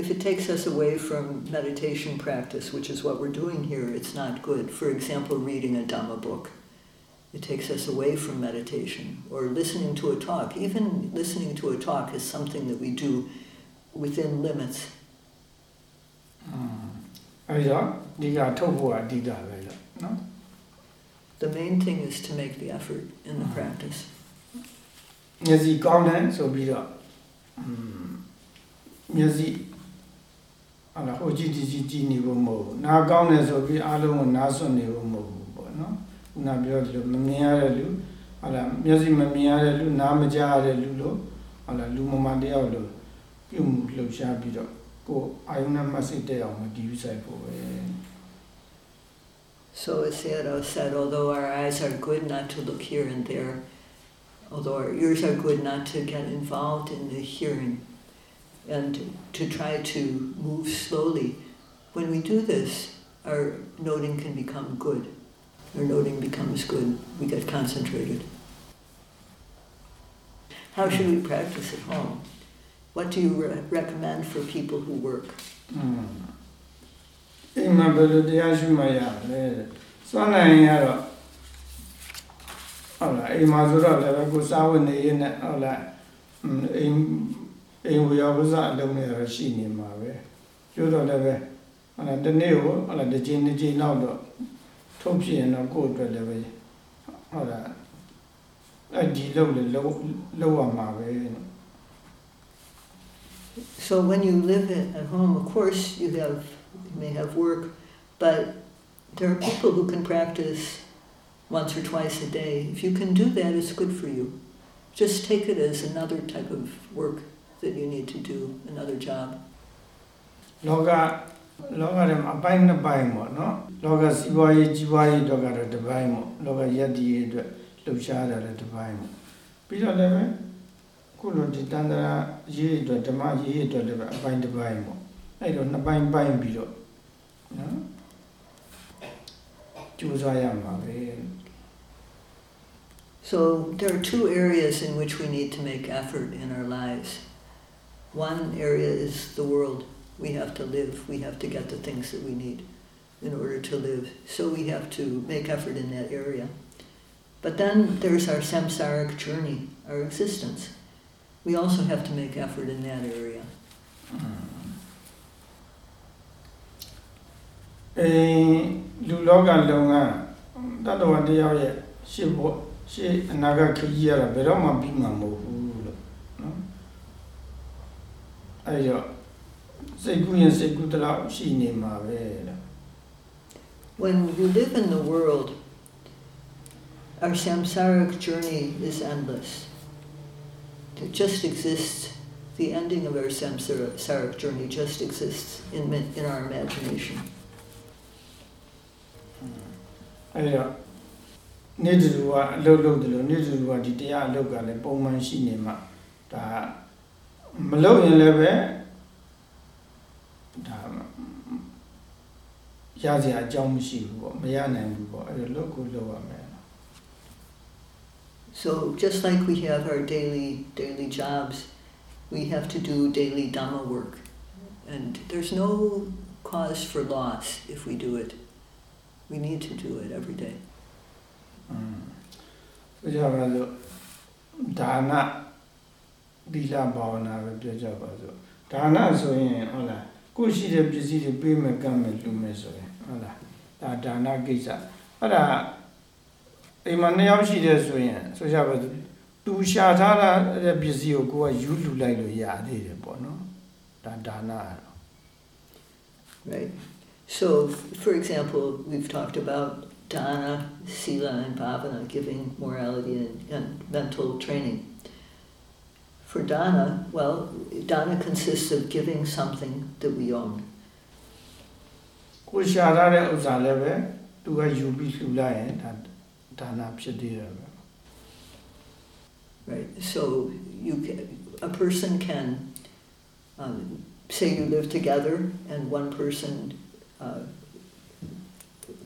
if it takes us away from meditation practice, which is what we're doing here, it's not good. For example, reading a Dhamma book. It takes us away from meditation. Or listening to a talk. Even listening to a talk is something that we do within limits. အဲဒီတော့ဒီကထုတ်ဖို့အဓိကပဲလို့နော် The main thing is to make the effort in the practice. မျက်စိကောင်းတယ်ဆိုပြီးတော့อืมမျက်စိအဲ့ဒါဟိုကြည့်ကြည့်ကြည့်ကြည့်နေဖို့မဟုတ်ဘူးနားကောင်းတယ်ဆိုပြီးအားလုံးကိုနားစွန့်နေဖို့မဟုတ်ဘူးပေါ့နော်ခုနပြောသလိုမမြင်ရတဲ့လူဟုတ်လားမျက်စိမမြင်ရတဲ့လူနားမကြားရတဲ့လူလို့ဟုတ်လားလူမမတယောက်လို့ ပြုမှုလှုပ်ရှားပြီးတော့ကိုယ်အာယုံနဲ့မစိတ်တဲ့အောင်မကြည့်ဆိုင်ဖို့ပဲ So as Sayadaw said, although our eyes are good not to look here and there, although our ears are good not to get involved in the hearing, and to try to move slowly, when we do this, our noting can become good. Our noting becomes good. We get concentrated. How should we practice at home? What do you re recommend for people who work? Mm. အိမ်မှာဘယ်လိုတရားရှိမှရလဲစွမ်းနိုင်ရတော့ဟုတ်လားအိမ်မှာဆိုတော့လည်းကိုစားဝတ်နေရနဲ့ဟုတ်လားအိမ်အိမ်ဝရဝဇအလုံးနဲ့ရရှိနေမှာပဲကျိုးတော့လည်းပဲဟုတ်လားဒီနေ့ကိုဟုတ်လားတစ်ချိန်တစ်ချိန်နောက်တော့ထုတ်ပြရင်တော့ကိုယ့်အတွက်လည်းပဲဟုတ်လားအဲ့ဒီလောက်လည်းလောက်လောက်ရမှာပဲနော် So when you live at at home, of course, you have you may have work, but there are people who can practice once or twice a day. If you can do that, it's good for you. Just take it as another type of work that you need to do, another job. လောကလောကထဲမှာအပိုင်းနှစ်ပိုင်းပေါ့နော်လောကစီးပွားရေးကြီးပွားရေးတော့ကတော့တစ်ပိုင်းပေါ့လောကယက်တီရေးအတွက်လှုပ်ရှားတာလည်းတစ်ပိုင်းပေါ့ပြီးတော့လည်းပဲ ခုလိုဒီတန်တရာရေးအတွက်ဓမ္မရေးအတွက်လည်းပဲအပိုင်းတစ်ပိုင်းပေါ့အဲ့တော့နှစ်ပိုင်းပိုင်းပြီးတော့နော်ကြိုးစားရမှာပဲ So there are two areas in which we need to make effort in our lives. One area is the world. We have to live. We have to get the things that we need in order to live. So we have to make effort in that area. But then there's our samsaric journey, our existence. We also have to make effort in that area. အိမ်လူလောကလုံးကတတ္တဝတ္တယောက်ရဲ့ရှေ့ဖို့ရှေ့အနာဂတ်ခရီးရတာဘယ်တော့မှပြီးမှာမဟုတ်ဘူးလို့နော်အဲ့တော့စိတ်ကူးရင်စိတ်ကူးတလောက်ရှိနေမှာပဲလို့ When you live in the world, our samsaric journey is endless. It just exists. The ending of our samsaric journey just exists in, in our imagination. အဲ့တော့နေ့တူတူကအလုပ်လုပ်တယ်လို့နေ့တူတူကဒီတရားအလုပ်ကလည်းပုံမှန်ရှိနေမှာဒါမလုပ်ရင်လည်းပဲဒါရစရာအကြောင်းမရှိဘူးပေါ့မရနိုင်ဘူးပေါ့အဲ့တော့လုပ်ကိုလုပ်ရမယ် So just like we have our daily daily jobs, we have to do daily dhamma work. And there's no cause for loss if we do it. We need to do it every day. อืมဆိုကြပါစို့ဒါနသီလဘာဝနာပဲပြောကြပါစို့ဒါနဆိုရင်ဟုတ်လားကိုယ်ရှိတဲ့ပစ္စည်းတွေပေးမယ်ကမ်းမယ်လူမယ်ဆိုရင်ဟုတ်လားဒါဒါနကိစ္စအဲ့ဒါ အိမ်မှာနှစ်ယောက်ရှိတယ်ဆိုရင်ဆိုကြပါစို့သူရှာထားတဲ့ပစ္စည်းကိုကိုယ်ကယူလူလိုက်လို့ရသေးတယ်ပေါ့နော်ဒါဒါနကတော့ Right. So, f- for example, we've talked about dana, sila, and bhavana, giving morality and, and mental training. For dana, well, dana consists of giving something that we own. ကိုယ်ရှာထားတဲ့ဥစ္စာလည်းပဲသူကယူပြီးလှူလိုက်ရင်ဒါ ဒါနဖြစ်သေးတယ်ပဲ Right. So, you can, a person can um, say you live together, and one person uh,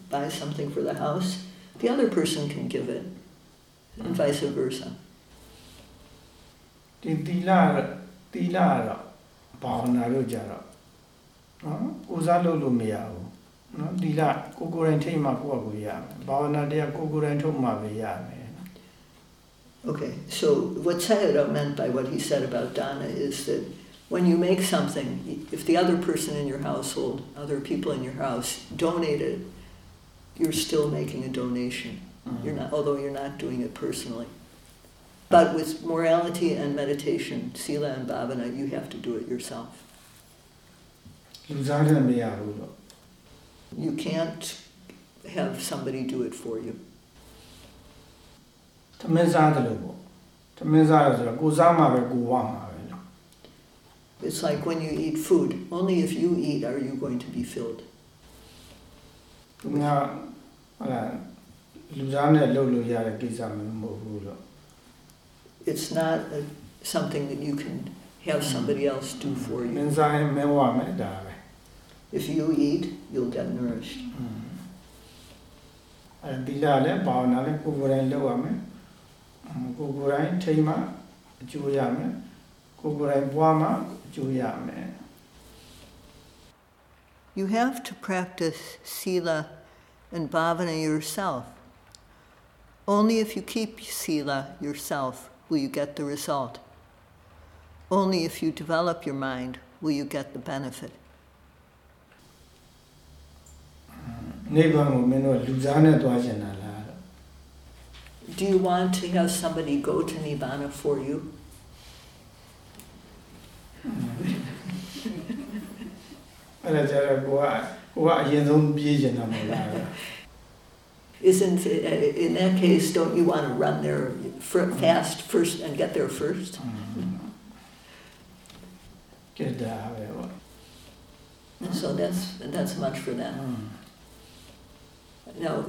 buys something for the house, the other person can give it, and vice versa. ဒီသီလသီလကတော့ဘာဝနာလို့ကြတော့နော်ကိုစားလို့လို့မရဘူး နော်သီလကိုကိုယ်တိုင်ထိမှကိုယ့်အကိုရမယ်ဘာဝနာတရားကိုကိုယ်တိုင်ထုတ်မှပဲရမယ် Okay, so what Sayadaw meant by what he said about dana is that when you make something, if the other person in your household, other people in your house donate it, you're still making a donation. You're not, although you're not doing it personally. But with morality and meditation, sila and bhavana, you have to do it yourself. လူစားတယ်မရဘူးတော့ You can't have somebody do it for you. ဌ သမင်းစားတယ်လို့ပေါ့သမင်းစားရဆိုတော့ကိုစားမှာပဲကိုဝမှာပဲနော် It's like when you eat food, only if you eat are you going to be filled. သူများဟုတ်လားလူသားနဲ့လှုပ်လို့ရတဲ့ကိစ္စမျိုးမဟုတ်ဘူးလို့ It's not a, something that you can have somebody else do for မ you. င်းစားရင်မင်းဝမယ်ဒါပဲ If you eat, you'll get nourished. အဲဒီလာလည်းဘာဝနာလည်းကိုယ်ကိုယ်တိုင်လုပ်ရမယ်အင်းကိုယ်ကိုယ်တိုင်ထိမှအကျိုးရမယ်ကိုယ်ကိုယ်တိုင်ပွားမှအကျိုးရမယ် You have to practice sila and bhavana yourself. Only if you keep sila yourself will you get the result. Only if you develop your mind will you get the benefit. နိဗ္ဗာန်ကိုမင်းတို့လူသားနဲ့တွားကျင်တာလားလို့ Do you want to have somebody go to Nibbana for you? အဲ့ဒါကြတော့ကိုကကိုကအရင်ဆုံးပြေးကျင်တာမဟုတ်လား Isn't uh, in that case? Don't you want to run there fir- fast first and get there first? ကဲဒါပဲပေါ့ So that's that's much for them. Now,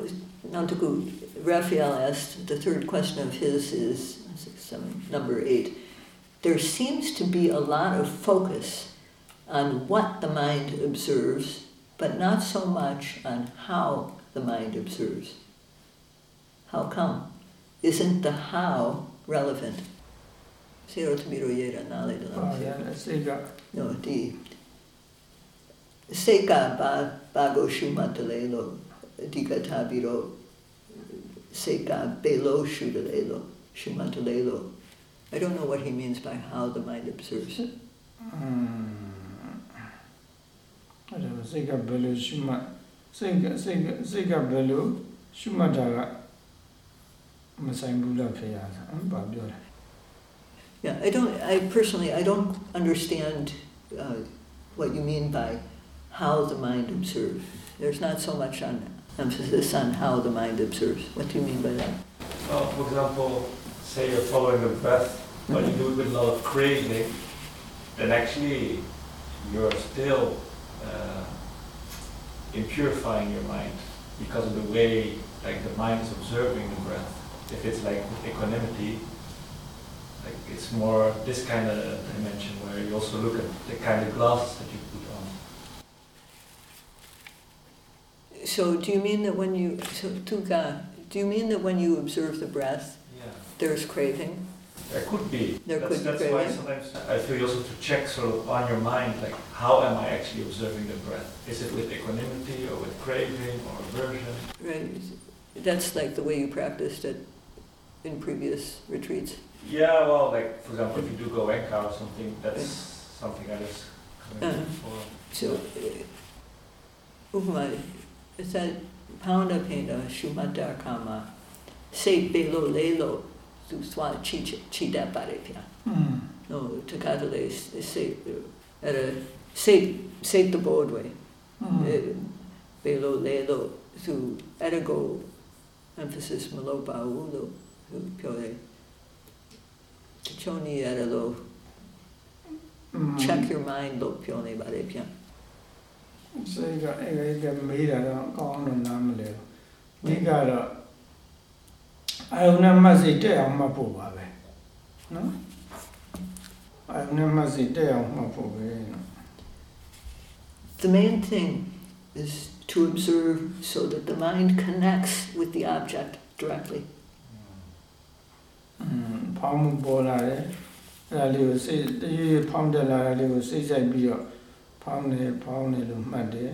Nantaku, Raphael asked, the third question of his is some, number eight. There seems to be a lot of focus on what the mind observes, but not so much on how the mind observes. How come? Isn't the how relevant? Zero to miro yera nale de ဟောရစိတ်က No, di. Seka ba bago shumatalelo, dika tabiro, seka belo shutalelo, shumatalelo. I don't know what he means by how the mind observes. อืมအဲ့ဒါစိတ်ကဘယ်လိုရှုမှတ်စိတ်ကစိတ်ကစိတ်ကဘယ်လိုရှုမှတ်တာကမဆိုင်ဘူးလားဖေရတာဟမ်ဘာပြောလဲ Yeah, I don't, I personally, I don't understand uh, what you mean by how the mind observes. There's not so much on emphasis on how the mind observes. What do you mean by that? Well, for example, say you're following the breath, but you do it with a lot of craving, then actually you're still uh, impurifying your mind because of the way like the mind is observing the breath. If it's like equanimity, like it's more this kind of dimension where you also look at the kind of glasses that you put on. So do you mean that when you, so Tuka, do you mean that when you observe the breath, Yeah. there's craving? There could be. There that's, could be that's why craving. sometimes I feel you also to check sort of on your mind, like how am I actually observing the breath? Is it with equanimity or with craving or aversion? Right? That's like the way you practiced it in previous retreats. Yeah, well, like for example, if you do Goenka or something, that's something I was coming Uh-huh. for. So, Uhma, it's a pound of hair. Uh, Shumadarkama Say Belo Lelo Tu Swa Chida Parepya. Hmm. No, Takatale say uh, at a say say the Broadway. Hmm. Uh, belo Lelo Tu Adago emphasis Malopa Ulo Tu Pyore Choni Adalo hmm. Check your mind lo Pyone Parepya. Pia. စိတ်ကအဲ့ဒီကမေးတာတော့အကောင်းတော့နားမလဲဘူးဒီကတော့အာယုန်နဲ့မှတ်စိတ်တက်အောင်မှတ်ဖို့ပါပဲနော်အာယုန်နဲ့မှတ်စိတ်တက်အောင်မှတ်ဖို့ပဲနော် The main thing is to observe so that the mind connects with the object directly. อืมဖောင်းမှုပေါ်လာတယ်အဲ့ဒါလေးကိုစိတ်တရွေ့ရွေ့ဖောင်းတက်လာတာလေးကိုစိတ်ဆိုင်ပြီးတော့ ဖောင်းနေဖောင်းနေလို့မှတ်တယ်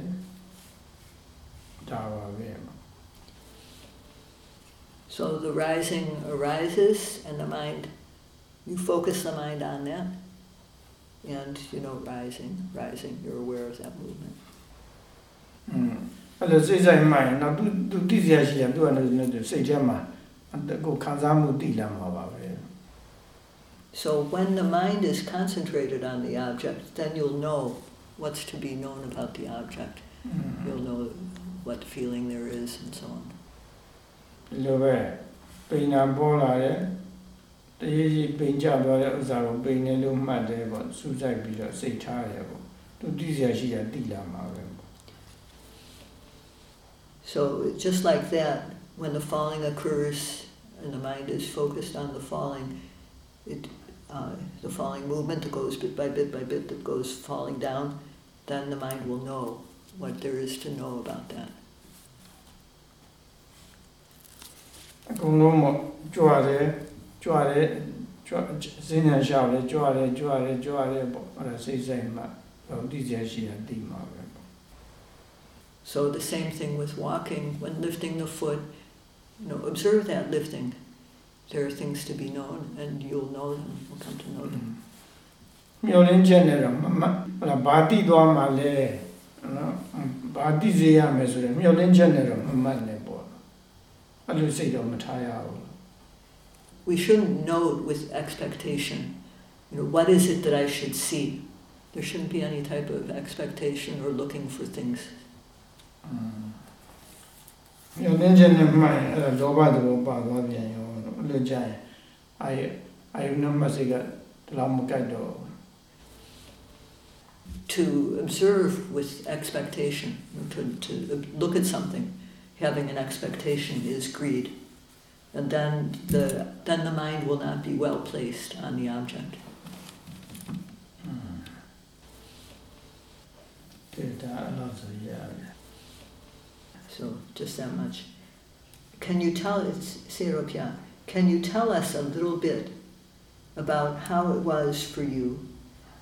ဒါပါပဲ So the rising arises and the mind, you focus the mind on that. And you know, rising, rising, you're aware of that movement. อืมအဲ့လိုစိတ်ဆိုင်မှရင်တော့သူသူသိစရာရှိတယ်သူကလည်းစိတ်ထဲမှာကိုခံစားမှုတည်လာမှာပါပဲ So when the mind is concentrated on the object, then you'll know what's to be known about the object. อืม You'll know what feeling there is and so on. ဒီလိုပဲတ ပိန်နာပေါ်လာတယ်တရေကြီးပိန်ကြသွားတဲ့ဥစ္စာကိုပိန်နေလို့မှတ်တယ်ပေါ့စူးစိုက်ပြီးတော့စိတ်ထားရတယ်ပေါ့သူသိစရာရှိတာသိလာမှာပဲပေါ့ So just like that, when the falling occurs and the mind is focused on the falling, it, uh, the falling movement that goes bit by bit by bit that goes falling down, then the mind will know what there is to know about that. အကုန်လုံးပေါ့ကြွတယ်ကြွတယ်ကြွစဉ္ညာလျှောက်တယ်ကြွတယ်ကြွတယ်ကြွတယ်ပေါ့အဲ့ဒါစိတ်ဆိုင်မှတော့သိစရာရှိတာသိမှာပဲပေါ့ So the same thing with walking, when lifting the foot, you know, observe that lifting. There are things to be known, and you'll know them. You'll come to know them. မျောလင်းချက်နဲ့တော့မမဟလာဘာတိသွားမှလဲနော်ဘာတိစေရမယ်ဆိုရင်မျောလင်းချက်နဲ့တော့မမှတ်နဲ့ပေါ့အဲ့လိုစိတ်တော့မထားရဘူး We shouldn't know it with expectation. You know, what is it that I should see? There shouldn't be any type of expectation or looking for things. မျောလင်းချက်နဲ့မှတ်ရင်အဲ့ဒါလောဘသဘောပါသွားပြန်ရောအဲ့လိုကြရင်အာယအာယုနမစိတ်ကဒီလောက်မကြိုက်တော့ to observe with expectation, to, to look at something having an expectation is greed. And then the, then the mind will not be well placed on the object. So just that much. Can you tell it's can you tell us a little bit about how it was for you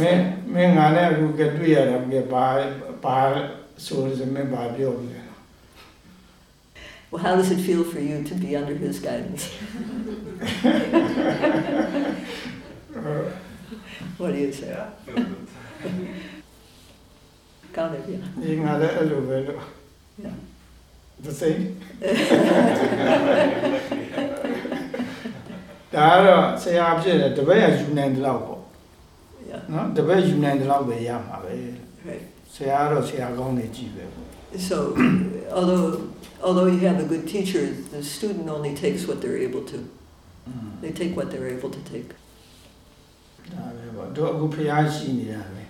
မင်း like- မင်းငါနဲ့အခုကတွေ့ရတာကဘာဘာဆိုစမင်းဘာပြောလဲ well, how does it feel for you to be under his guidance? What do you say? Yeah, feel good. Kaunavya. ဒီငါလည်းအဲ့လိုပဲလို့ Yeah. the same ဒါကတော့ဆရာဖြစ်တယ်တပည့်ကယူနိုင်တယ်လို့ပေါ့ Yeah, ့ နော်တပည့်ယူနိုင်တယ်လို့ပဲရမှာပဲ right. ဆရာကတော့ဆရာကောင်းနေကြည့်ပဲပေါ့ So, although although you have a good teacher, the student only takes what they're able to. อืม They take what they're able to take. ဒါပဲပေါ့တို့အခုဖျားရှိနေတာပဲ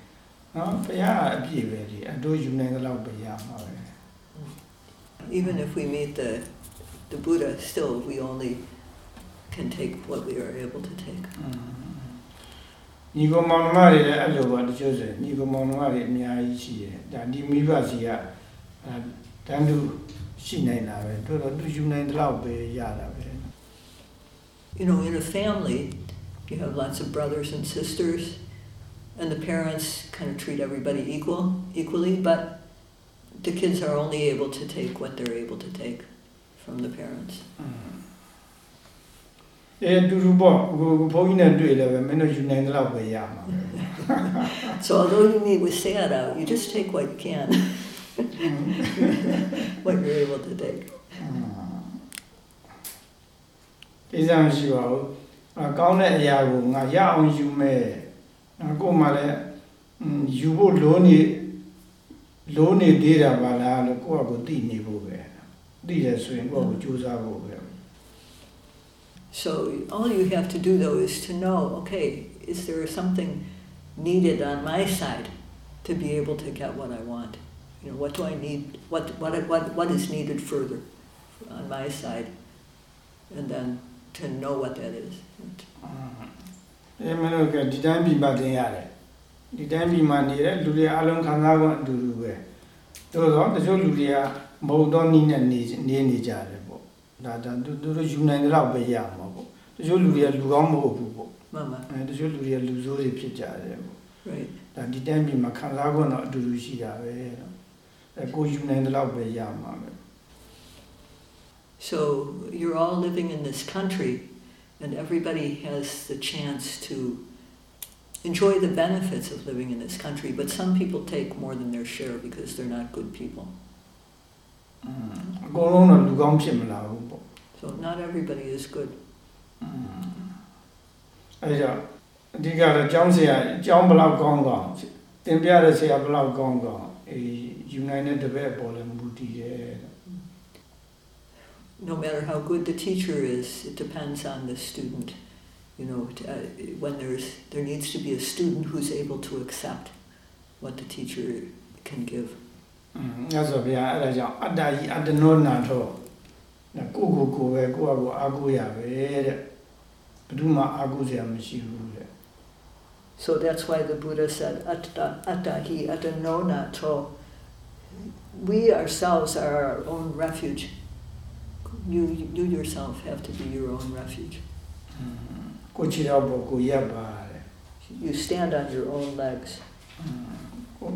နော်ဖျားအပြည့်ပဲဒီအတို့ယူနိုင်တယ်လို့ပဲရမှာပဲ Even if we meet the the Buddha, still we only can take what we are able to take. ညီကောင်မောင်နှမတွေလည်းအဲ့လိုပါတချို့ဆိုရင်ညီကောင်မောင်နှမတွေအများကြီးရှိတယ်ဒါဒီမိဘစီကအဲတန်းတူရှိနေတာပဲတို့တော့သူယူနိုင်တယ်လို့ပဲရတာပဲ You know, in a family, you have lots of brothers and sisters, and the parents kind of treat everybody equal, equally, but the kids are only able to take what they're able to take from the parents. အဲတူတူပေါ့ဟိုဘုန်းကြီးနဲ့တွေ့လည်းပဲမင်းတို့ယူနိုင်တယ်လို့ပဲရမှာပဲ So although you meet with Sayadaw, you just take what you can, what you're able to take. ကိစ္စမရှိပါဘူးအကောင်းတဲ့အရာကိုငါရအောင်ယူမယ်ငါကိုယ်မှလည်းอืมယူဖို့လိုနေလိုနေသေးတာပါလားလို့ကိုယ့်အကိုသိနေဖို့ပဲသိတယ်ဆိုရင်ကိုယ့်ကိုကြိုးစားဖို့ပဲ So all you have to do though is to know, okay, is there something needed on my side to be able to get what I want? You know, what do I need? What what what what is needed further on my side? And then to know what that is. အဲမင်းတို့ကဒီတိုင်းပြည်မှာတင်ရတယ်ဒီတိုင်းပြည်မှာနေတဲ့လူတွေအလုံးခံစားခွင့်အတူတူပဲသို့တော့တချို့လူတွေကမဟုတ်တော့နီးနဲ့နေနေနေကြတယ်ပေါ့ ် ဒါဒါသူသူတို့ယူနိုင်တဲ့လောက်ပဲရမှာပေါ့တချို့လူတွေကလူကောင်းမဟုတ်ဘူးပေါ့ Mama, အဲတချို့လူတွေကလူဆိုးတွေဖြစ်ကြတယ်ပေါ့ right? ဒါဒီတိုင်းပြည်မှာခံစားခွင့်တော့အတူတူရှိတာပဲအဲကိုယူနိုင်တဲ့လောက်ပဲရမှာပဲ So you're all living in this country, and everybody has the chance to enjoy the benefits of living in this country, but some people take more than their share because they're not good people. อืม အကုန်လုံးတော့လူကောင်းဖြစ်မလာဘူးပေါ့ So not everybody is good. အဲဒါကြောင့်အဓိကတော့ကျောင်းဆရာကျောင်းဘယ်လောက်ကောင်းကောင်းသင်ပြတဲ့ဆရာဘယ်လောက်ကောင်းကောင်းအေးယူနိုင်တဲ့တပည့်ပေါ်လည်းမူတည်တယ်တဲ့ No matter how good the teacher is, it depends on the student. You know, t- uh, when there's there needs to be a student who's able to accept what the teacher can give. So that's why the Buddha said atta atta hi atta nona to we ourselves are our own refuge. You you yourself have to be your own refuge. Hmm. ကိုချီတော့ကိုရပါတဲ့ You stand on your own legs. Hmm. ကို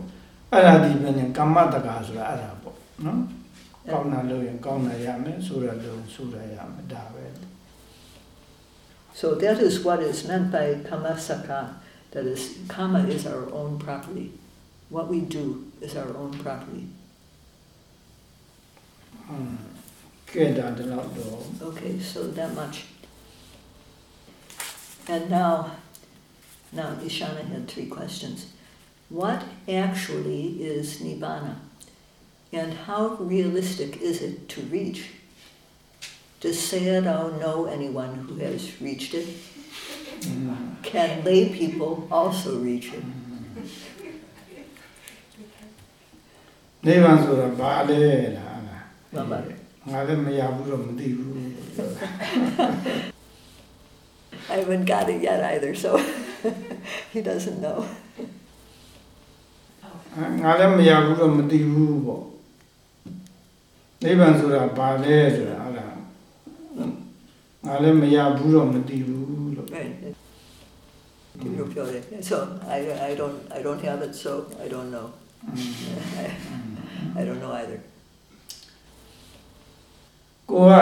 အဲ့ဒါဒီပဲနဲ့ကမ္မတက္ကာဆိုတာအဲ့ဒါပေါ့နော်ကောင်းတာလို့ရင်ကောင်းတာရမယ်ဆိုရလို့ဆိုရရမယ်ဒါပဲ So that is what is meant by kamasaka. That is, kama is our own property. What we do is our own property. อืมကဲဒါတလောက်တော့ Okay, so that much. And now, now Ishana had three questions. What actually is Nibbana? And how realistic is it to reach? Does Sayadaw know anyone who has reached it? อืม Can lay people also reach it? နိဗ္ဗာန်ဆိုတာဘာလဲလား မှန်ပါ ငါလည်းမရဘူးတော့မသိဘူး I haven't got it yet either, so he doesn't know. ငါလည်းမရဘူးတော့မသိဘူးပေါ့နိဗ္ဗာန်ဆိုတာဘာလဲဆိုတာဟုတ်လားငါလည်းမရဘူးတော့မသိဘူးလို့ Right. So I, I don't I don't have it, so I don't know. I, I don't know either. ကိုက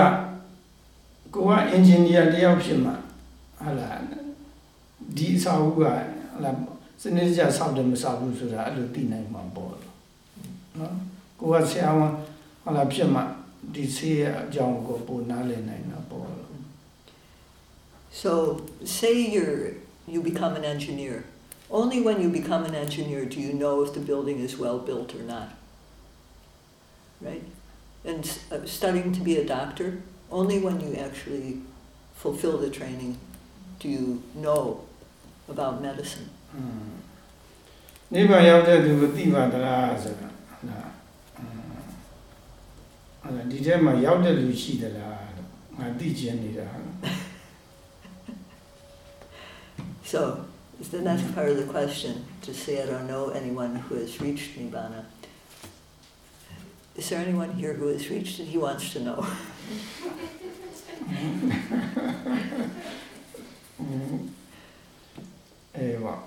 ကိုကအင်ဂျင်နီယာတယောက်ဖြစ်မှာဟုတ်လားဒီအစာအုပ်ကဟုတ်လား စနစ်တကျဆောက်တယ်မဆောက်ဘူးဆိုတာအဲ့လိုသိနိုင်မှာပေါ့လို့နော်ကိုကဆရာဝန်ဟုတ်လားဖြစ်မှာဒီဆေးရဲ့အကြောင်းကိုပိုနားလည်နိုင်တာပေါ့လို့ So say you're you become an engineer. Only when you become an engineer do you know if the building is well built or not. Right? And uh, studying to be a doctor, only when you actually fulfill the training do you know about medicine. So is the next part of the question to say I don't know anyone who has reached nibbana. Is there anyone here who has reached it? He wants to know. Eva.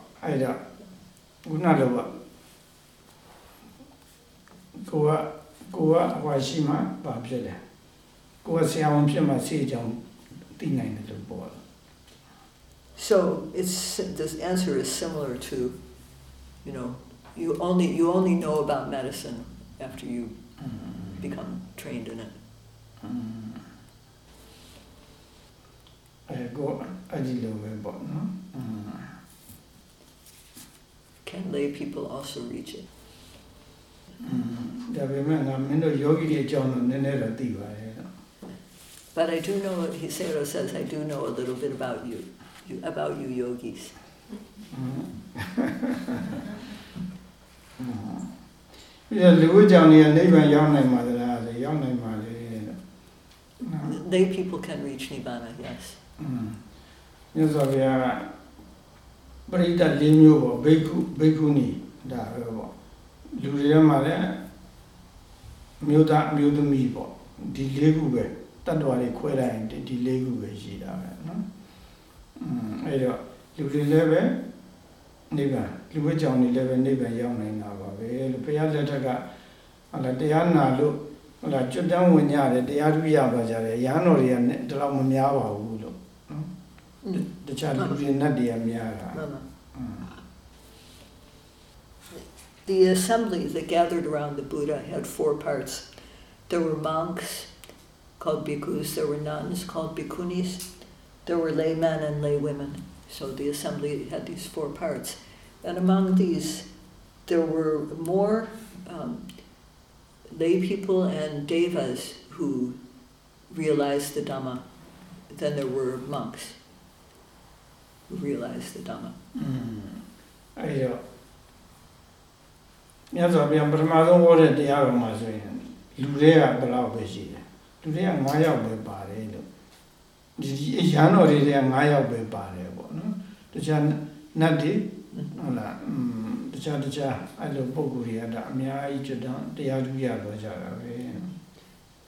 So it's this answer is similar to you know you only you only know about medicine after you become trained in it. အဲကိုအဒီလိုပဲပေါ့နော် can lay people also reach it? Mm. But I do know he says I do know a little bit about you, you about you yogis. Mm. They Lay people can reach nibbana yes. Mm. Uh, ပရိသတ်၄မျိုးပေါ့ဘိက္ခုဘိက္ခုနီဒါပဲပေါ့လူတွေထဲမှာလည်းမျိုးသားမျိုးသမီးပေါ့ဒီ၄ခုပဲတတ္တဝါတွေခွဲလိုက်ရင်ဒီ၄ခုပဲရှိတာပဲနော်อืมအဲ့တော့လူတွေလည်းပဲနိဗ္ဗာန်လူဝဲကြောင်တွေလည်းပဲနိဗ္ဗာန်ရောက်နိုင်တာပါပဲလို့ဘုရားလက်ထက်ကဟလာတရားနာလို့ဟလာကျွတ်တန်းဝင်ကြတယ်တရားဓုရပါကြတယ်ရဟန်းတော်တွေကဒီလောက်မများပါဘူးလို့ တခြားလူတွေနတ်တွေကများတာ Mama. อืม The assembly that gathered around the Buddha had four parts. There were monks called bhikkhus, there were nuns called bhikkhunis, there were laymen and laywomen. So the assembly had these four parts. And among these, there were more um, lay people and devas who realized the Dhamma than there were monks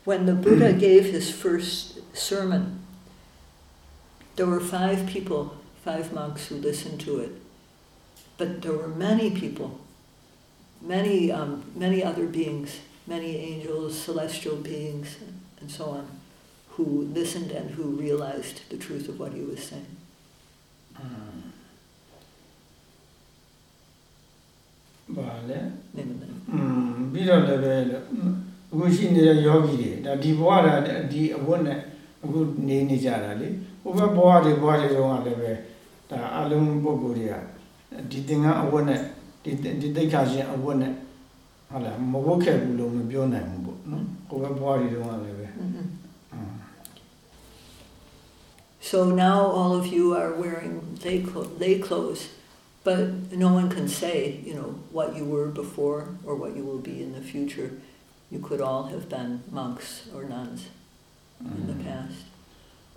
When the Buddha gave his first sermon, there were five people five monks who listened to it. But there were many people, many, um, many other beings, many angels, celestial beings, and so on, who listened and who realized the truth of what he was saying. ဘာလဲ Name of them. อืมပြီးတော့လည်းပဲလို့အခုရှိနေတဲ့ယောဂီတွေဒါဒီဘဝကဒီအဝတ်နဲ့အခုနေနေကြတာလေဟိုဘက်ဘဝတွေဘဝတွေတုန်းကလည်းပဲ ဒါအလုံးပုဂ္ဂိုလ်တွေကဒီသင်္ကန်းအဝတ်နဲ့ဒီဒီသိက္ခာရှင်အဝတ်နဲ့ဟုတ်လားမဝတ်ခဲ့ဘူးလို့မပြောနိုင်ဘူးပေါ့နော်ဟိုဘက်ဘဝတွေတုန်းကလည်းပဲ Mhm. อืม So now all of you are wearing lay, clo- lay clothes, but no one can say, you know, what you were before or what you will be in the future. You could all have been monks or nuns in the past.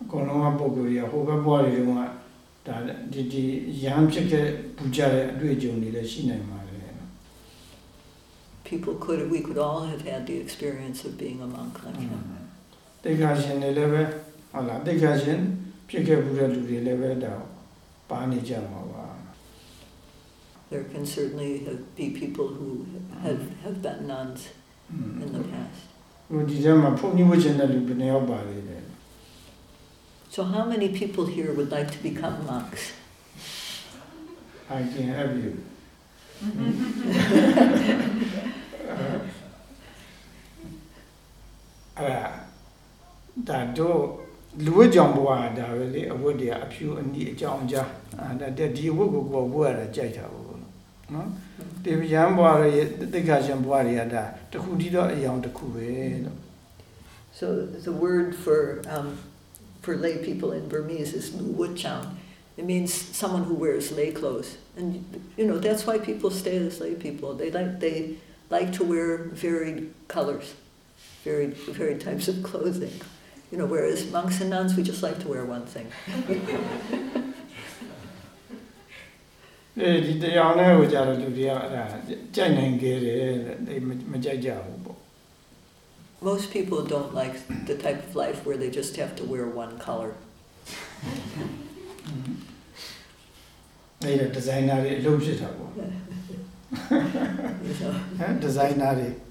အကုန်လုံးကပုဂ္ဂိုလ်တွေကဟိုဘက်ဘဝတွေတုန်းက ဒါဒီဒီရဟန်းဖြစ်ခဲ့ပူကြတဲ့အတွေ့အကြုံတွေလည်းရှိနိုင်ပါတယ် People could, we could all have had the experience of being a monk like him. တိတ်ခါရှင်တွေလည်းပဲဟုတ်လားတိတ်ခါရှင်ဖြစ်ခဲ့ဘူးတဲ့လူတွေလည်းပဲဒါပါနေကြမှာပါ There can certainly have, be people who have, have been nuns อืม in the past. ဟိုဒီထဲမှာဖုန်ကြီးဝတ်ချင်တဲ့လူဘယ်နှယောက်ပါလဲတဲ့ So how many people here would like to become monks? I can help you အဲ့ဒါဒါတို့လူဝတ်ကြောင့်ဘဝဒါပဲလေအဝတ်တွေကအဖြူအနီးအကြောင်းအကြားအဲ့ဒါဒီအဝတ်ကိုကိုယ်ဘဝရတာကြိုက်တာဘူးနော်တေဗယံဘဝရဲ့တိတ်ခါရှင်ဘဝတွေကဒါတစ်ခုတည်းတော့အယောင်တစ်ခုပဲလို့ So the word for um, for lay people in Burmese is luwachang. It means someone who wears lay clothes, and you know that's why people stay as lay people. They like they like to wear varied colors, varied varied types of clothing. You know, whereas monks and nuns we just like to wear one thing. အဲဒီတရားနဲ့ဟိုကြတော့လူတွေကအဲ့ဒါကြိုက်နိုင်ကြတယ်တဲ့မကြိုက်ကြဘူးပေါ့ most people don't like the type of life where they just have to wear one color. Yeah, designer, look at it.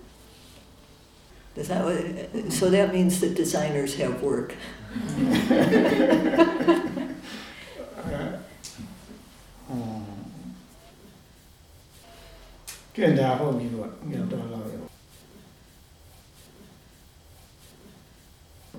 Designer. So that means that designers have work. Oh. Can't I hope you What? You don't know you.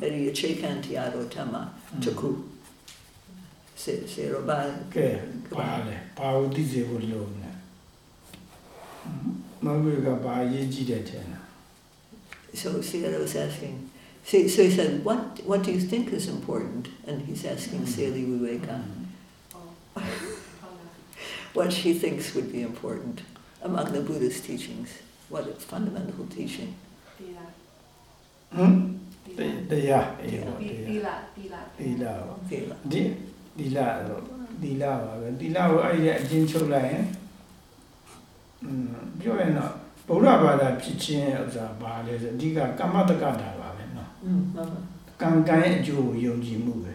Heri, ce canti. Se, se roba... Che pao ne. Pa ye. So Sierra was asking, so, so he said, what, what do you think is important? And he's asking mm. What she thinks would be important among the Buddhist teachings. What a fundamental teaching. Yeah. Hmm? တရားအေးပေါ့ တီ တရား တီလာတီလာ သီလပါ Thela. ဒီသီလတော့သီလပါပဲသီလကိုအဲ့ဒီအချင်းချုပ်လိုက်ရင်อืมပြောရင်တော့ဗုဒ္ဓဘာသာဖြစ်ခြင်းဥစ္စာဘာလဲဆိုအဓိကကမ္မတက္ကတာပါပဲเนาะ Mm, mama. ကံကံရဲ့အကျိုးကိုယုံကြည်မှုပဲ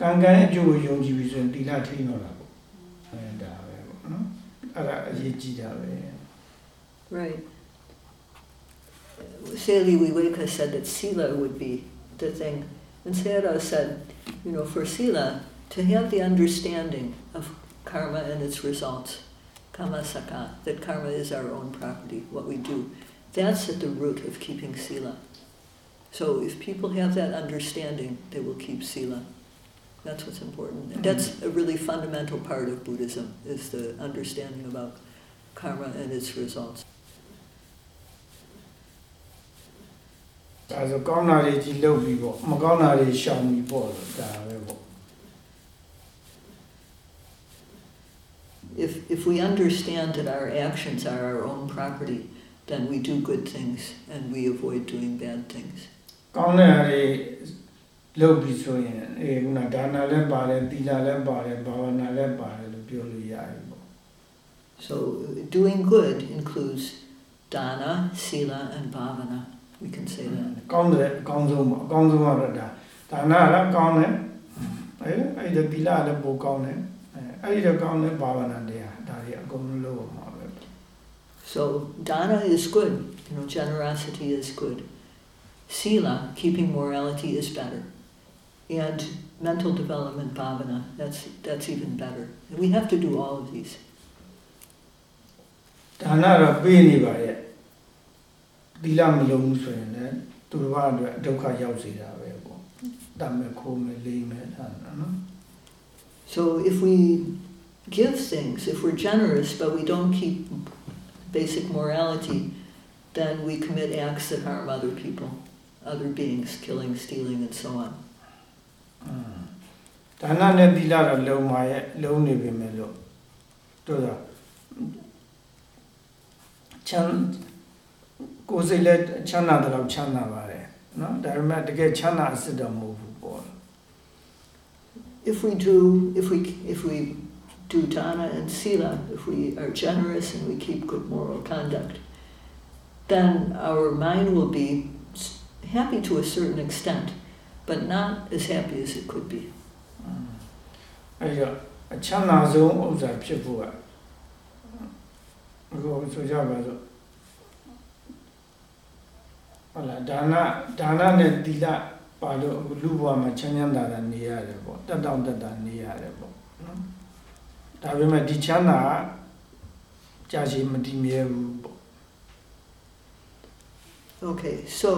ကံကံရဲ့အကျိုးကိုယုံကြည်ပြီဆိုရင်သီလထိန်းတော့တာပေါ့အဲဒါပဲပေါ့နော်အဲ့ဒါအရေးကြီးတာပဲ Right. Sali Viveka said that sila would be the thing. And Sayadaw said, you know, for sila, to have the understanding of karma and its results, kammassaka, that karma is our own property, what we do, that's at the root of keeping sila. So if people have that understanding, they will keep sila. That's what's important. And that's a really fundamental part of Buddhism, is the understanding about karma and its results. ဒါဆိုကောင်းတာတွေကြီးလုပ်ပြီးပေါ့မကောင်းတာတွေရှောင်ပြီးပေါ့လို့ဒါပဲပေါ့ If, if we understand that our actions are our own property, then we do good things and we avoid doing bad things. ကောင်းတဲ့ဟာတွေလုပ်ပြီးဆိုရင်အေးခုနဒါနာလည်းပါတယ်သီလလည်းပါတယ်ဘာဝနာလည်းပါတယ်လို့ပြောလို့ရတယ်ပေါ့ So doing good includes dana, sila, and bhavana. We can say that. ကောင်းတယ်အကောင်းဆုံးပေါ့အကောင်းဆုံးကတော့ဒါဒါနာလည်းကောင်းတယ်အဲအဲ့ဒီသီလလည်းပိုကောင်းတယ်အဲအဲ့ဒီတော့ကောင်းတဲ့ဘာဝနာတရားဒါတွေအကုန်လုံးလုပ်အောင်ပါပဲ So dana is good, you know, generosity is good. Sila, keeping morality is better. And mental development, bhavana, that's, that's even better. And we have to do all of these. ဒါနာတော့ပေးနေပါရဲ့ သီလမလုံးဘူးဆိုရင်လည်းသူတို့ဘာအတွက်ဒုက္ခရောက်စေတာပဲပေါ့တတ်မဲ့ခိုးမဲ့လိမ့်မဲ့ဟာနော် So if we give things, if we're generous but we don't keep basic morality, then we commit acts that harm other people, other beings, killing, stealing, and so on. ဒါနနဲ့သီလတော့လုံပါရဲ့လုံနေပြီမဲ့လို့တို့တော့ချမ်း ကိုယ်စိတ်လည်းချမ်းသာတယ်လို့ချမ်းသာပါတယ်နော်ဒါပေမဲ့တကယ်ချမ်းသာအစစ်တော့မဟုတ်ဘူးပေါ့ If we do, if we if we do dana and sila, if we are generous and we keep good moral conduct, then our mind will be s- happy to a certain extent, but not as happy as it could be. အဲ့တော့အချမ်းသာဆုံးဥစ္စာဖြစ်ဖို့ကဘုရားဆိုကြပါစို့ ဟုတ်လားဒါနဒါနနဲ့သီလပါလို့အခုလူဘဝမှာချမ်းချမ်းသာသာနေရတယ်ပေါ့တက်တောင့်တက်တာနေရတယ်ပေါ့နော်ဒါပေမဲ့ဒီချမ်းသာကကြာရှည်မတည်မြဲဘူးပေါ့ Okay, so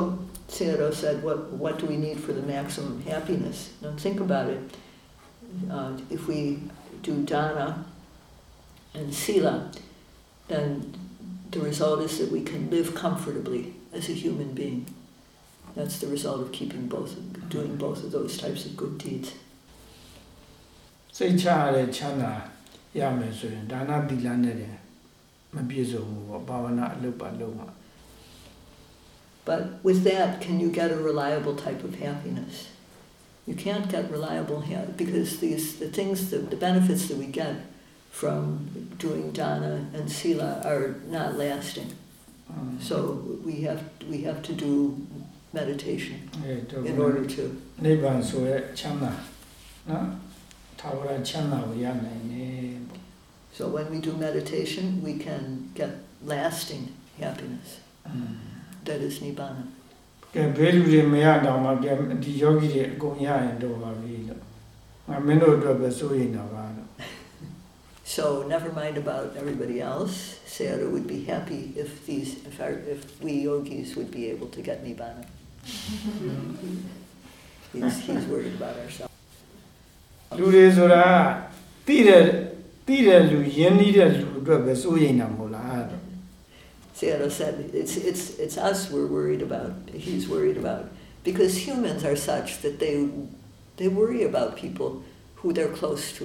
Sayadaw said, what, what do we need for the maximum happiness? Now think about it. Uh, if we do dana and sila, then the result is that we can live comfortably as a human being. That's the result of keeping both, doing both of those types of good deeds. စိတ်ချရတဲ့ချမ်းသာရမယ်ဆိုရင်ဒါနသီလနဲ့တည်းမပြည့်စုံဘူးပေါ့ဘာဝနာအလုပ်ပါလုပ်မှာ But with that, can you get a reliable type of happiness? You can't get reliable ha- because these the things the, the benefits that we get from doing dana and sila are not lasting. Mm. So we have we have to do meditation in order to နိဗ္ဗာန်ဆိုရဲချမ်းသာနော်ထာဝရချမ်းသာကိုရနိုင်တယ် So when we do meditation we can get lasting happiness mm. that is nibbana ကဲဘယ်လူတွေမရတော့မှကဲဒီယောဂီတွေအကုန်ရရင်တော့ပါပြီလို့ငါမင်းတို့အတွက်ပဲစိုးရိမ်တာပါလို့ So never mind about everybody else. Sayadaw would be happy if these if our, if we yogis would be able to get nibbana. He's, he's worried about ourselves. လူတွေဆိုတာတိတဲ့တိတဲ့လူယဉ်နေတဲ့လူအတွက်ပဲစိုးရိမ်တာမဟုတ်လားလို့ Sayadaw said it's it's it's us we're worried about. He's worried about because humans are such that they they worry about people who they're close to.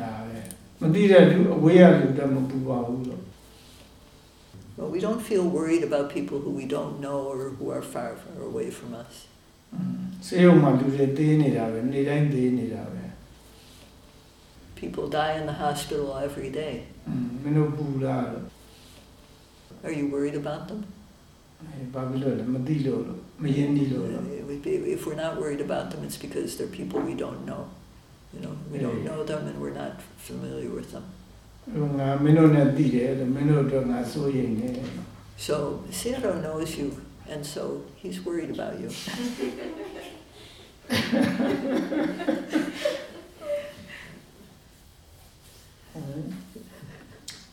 ဒါပဲမတိတဲ့လူအဝေးရလူတော့မပူပါဘူးလို့ Well, we don't feel worried about people who we don't know or who are far, far away from us. စေယုံမှာလူတွေသေးနေတာပဲနေတိုင်းသေးနေတာပဲ People die in the hospital every day. อืมမင်းတို့ပူလားလို့ Are you worried about them? အဲဘာဖြစ်လို့လဲမသိလို့လို့မယဉ်နီးလို့လို့ Uh, If if we're not worried about them, it's because they're people we don't know. You know, we don't Yeah. know them and we're not familiar with them. ဟိုငါမင်းတို့နဲ့သိတယ်လို့မင်းတို့တော့ငါစိုးရိမ်နေတယ် So Seattle knows you, and so he's worried about you.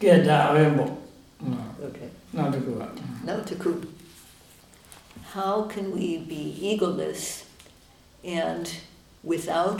ကဲဒါပဲပေါ့ဟုတ် Okay. နောက်တစ်ခုက Now to Coop. How can we be egoless and without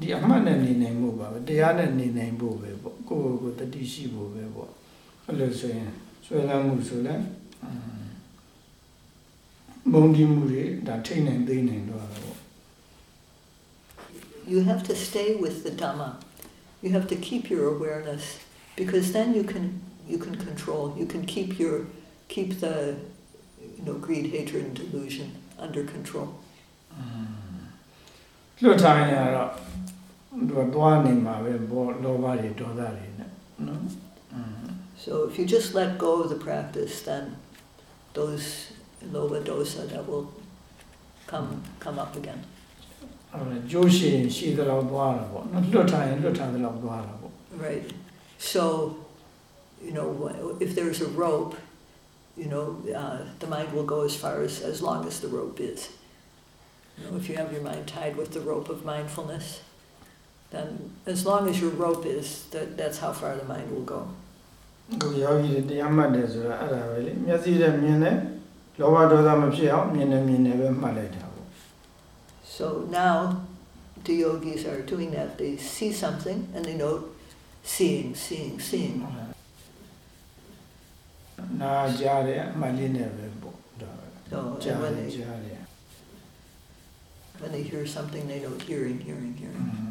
ဒီအမှတ်နဲ့နေနိုင်မှုပါပဲတရားနဲ့နေနိုင်ဖို့ပဲပေါ့ကိုယ့်ကိုယ်ကိုယ်တတိရှိဖို့ပဲပေါ့အဲ့လိုဆိုရင်ဆွဲလမ်းမှုဆိုလဲအင်းမုန်းတီးမှုတွေဒါထိတ်နိုင်သိနိုင်တော့တာပေါ့ You have to stay with the Dhamma. You have to keep your awareness because then you can you can control. You can keep your keep the you know greed, hatred, and delusion under control. လွတ်ထားရင်ကတော့ So if you just let go of the practice then those lobha dosa that will come come up again. အဲကြိုးရှင်ရှိသလောက်သွားတာပေါ့နော်လွတ်ထားရင်လွတ်ထားသလောက်သွားတာပေါ့ Right. So you know if there's a rope you know uh, the mind will go as far as as long as the rope is. You know if you have your mind tied with the rope of mindfulness then as long as your rope is, that that's how far the mind will go. ကိုယောဂီတွေတရားမှတ်တယ်ဆိုတာအဲ့ဒါပဲလေမျက်စိနဲ့မြင်တယ်လောဘဒေါသမဖြစ်အောင်မြင်နေမြင်နေပဲမှတ်လိုက်တာပေါ့ So now, the yogis are doing that. They see something and they note seeing, seeing, seeing. နာကြားတယ်အမှတ်လေးနဲ့ပဲပေါ့ဒါပဲ So ကြား and when တယ် they ကြားတယ် when they hear something, they note hearing, hearing, အ hearing. င်း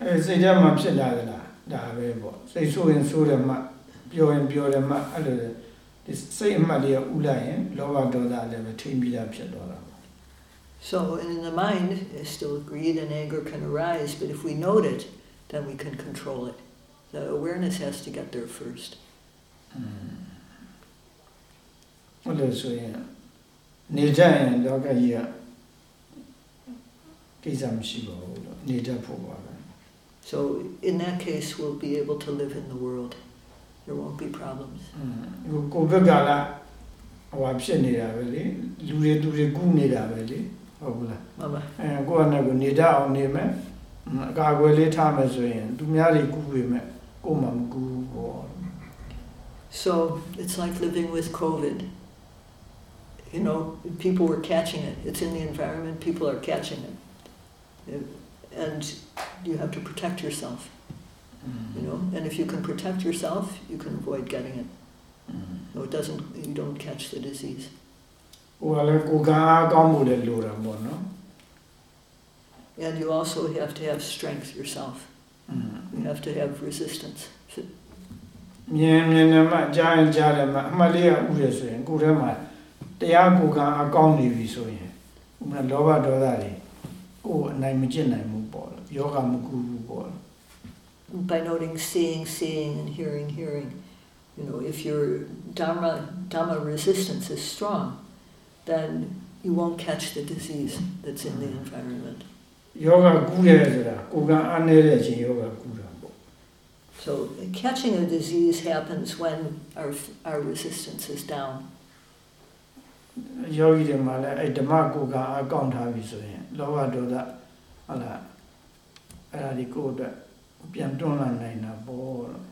အဲစိတ်ထဲမှာဖြစ်လာသလားဒါပဲပေါ့စိတ်ဆိုးရင်ဆိုးတယ်မှပြောရင်ပြောတယ်မှအဲ့လိုဒီစိတ်အမှတ်လေးကဥလိုက်ရင်လောဘဒေါသလည်းပဲထိမ့်ပြီးသားဖြစ်သွားတာပေါ့ So in the mind, uh, still greed and anger can arise, but if we note it, then we can control it. The awareness has to get there first. အဲ့လိုဆိုရင်နေတတ်ရင်လောကကြီးကကိစ္စမရှိပါဘူးလို့နေတတ်ဖို့ပါပဲ So in that case, we'll be able to live in the world. There won't be problems. ဟိုကိုဗစ်ကလာဟိုဟာဖြစ်နေတာပဲလေလူတွေသူတွေကူးနေတာပဲလေဟုတ်ဘူးလား Mama. အဲကိုယ့်အနေကိုနေတတ်အောင်နေမယ်အကာအကွယ်လေးထားမယ်ဆိုရင်သူများတွေကူးပေမဲ့ကိုယ်မှမကူးဘူးပေါ့ So it's like living with COVID. You know, people were catching it. It's in the environment, people are catching it. Uh, And you have to protect yourself, you know. And if you can protect yourself, you can avoid getting it. No, it doesn't, you don't catch the disease. ဟိုကလည်းကိုယ်ကအားကောင်းမှုလည်းလိုတာပေါ့နော် And you also have to have strength yourself. You have to have resistance. မြင်မြင်နဲ့မှကြားရင်ကြားတယ်မှအမှတ်လေးကဥရဆိုရင်ကိုယ်ထဲမှာတရားကိုယ်ကအားကောင်းနေပြီဆိုရင်ဥပမာလောဘဒေါသတွေ ကိုယ်အနိုင်မကျင့်နိုင်ဘူးပေါ့လို့ယောဂမကူဘူးပေါ့လို့ By noting seeing, seeing, and hearing, hearing. You know, if your Dharma, Dhamma resistance is strong, then you won't catch the disease that's in the environment. ယောဂကူးတယ်ဆိုတာကိုယ်ကအားနေတဲ့အချိန်ယောဂကူးတာပေါ့ So catching a disease happens when our, our resistance is down. ယောဂီတွေမှာလည်းအဲ့ဓမ္မကိုယ်ကအားကောင်းထားပြီဆိုရင်လောဘဒေါသဟုတ်လားအဲ့ဒါဒီကိုယ်အတွက်ပြန်တွန်းလာနိုင်တာပေါ့လို့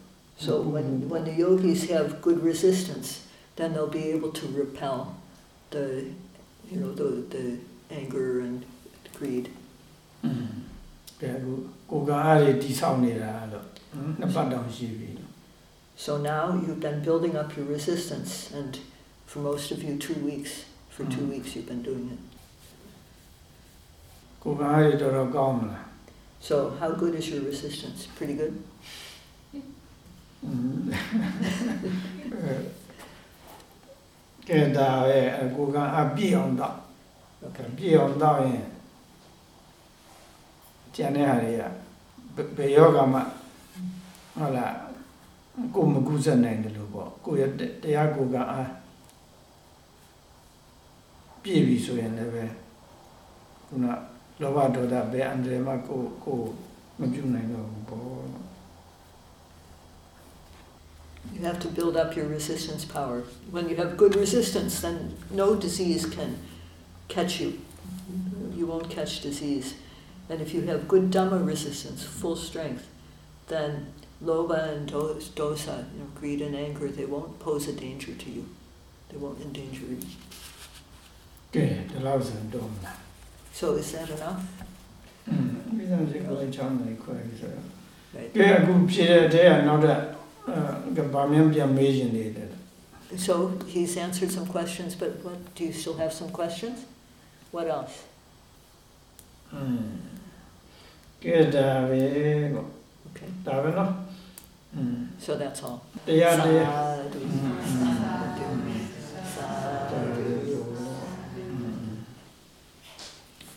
So when, when the yogis have good resistance, then they'll be able to repel the, you know, the, the anger and greed. อืมကဲအခုကိုယ်ကအားတွေတိဆောက်နေတာလို့ဟမ်နှစ်ပတ်တောင်ရှိပြီလို့ So now you've been building up your resistance, and for most of you, two weeks. For two Mm. weeks, you've been doing it. ကိုယ်ကအားတွေတော်တော်ကောင်းမလား So, how good is your resistance? Pretty good? อืมကဲဒါပဲအကိုကအားပြည့်အောင်တော့ Okay. ပြည့်အောင်တော့ရင်ကျန်တဲ့ဟာတွေကဘယ်ဘယ်ယောဂမှဟုတ်လားကိုယ်မကူးစက်နိုင်တယ်လို့ပေါ့ကိုယ့်ရဲ့တရားကိုယ်ကအား ပြည့်ပြီဆိုရင်လည်းပဲခုနလောဘဒေါသဘယ်အန္တရာယ်မှကိုကိုမပြုနိုင်တော့ဘူးပေါ့ You have to build up your resistance power. When you have good resistance, then no disease can catch you. You won't catch disease. And if you have good Dhamma resistance, full strength, then Lobha and dosa, you know, greed and anger, they won't pose a danger to you. They won't endanger you so is that enough ပြီးစံစိတ်ကိုလည်းချောင်းနေခွဲပြီးဆိုတော့ကဲအခုဖြည့်တဲ့တဲကနောက်ထပ်အဲဗာမြန်ပြန်မေးရင်နေတယ် so he's answered some questions but what do you still have some questions? What else? ကဲဒါပဲကို okay. ဒါပဲနော် so that's all. တရားတရား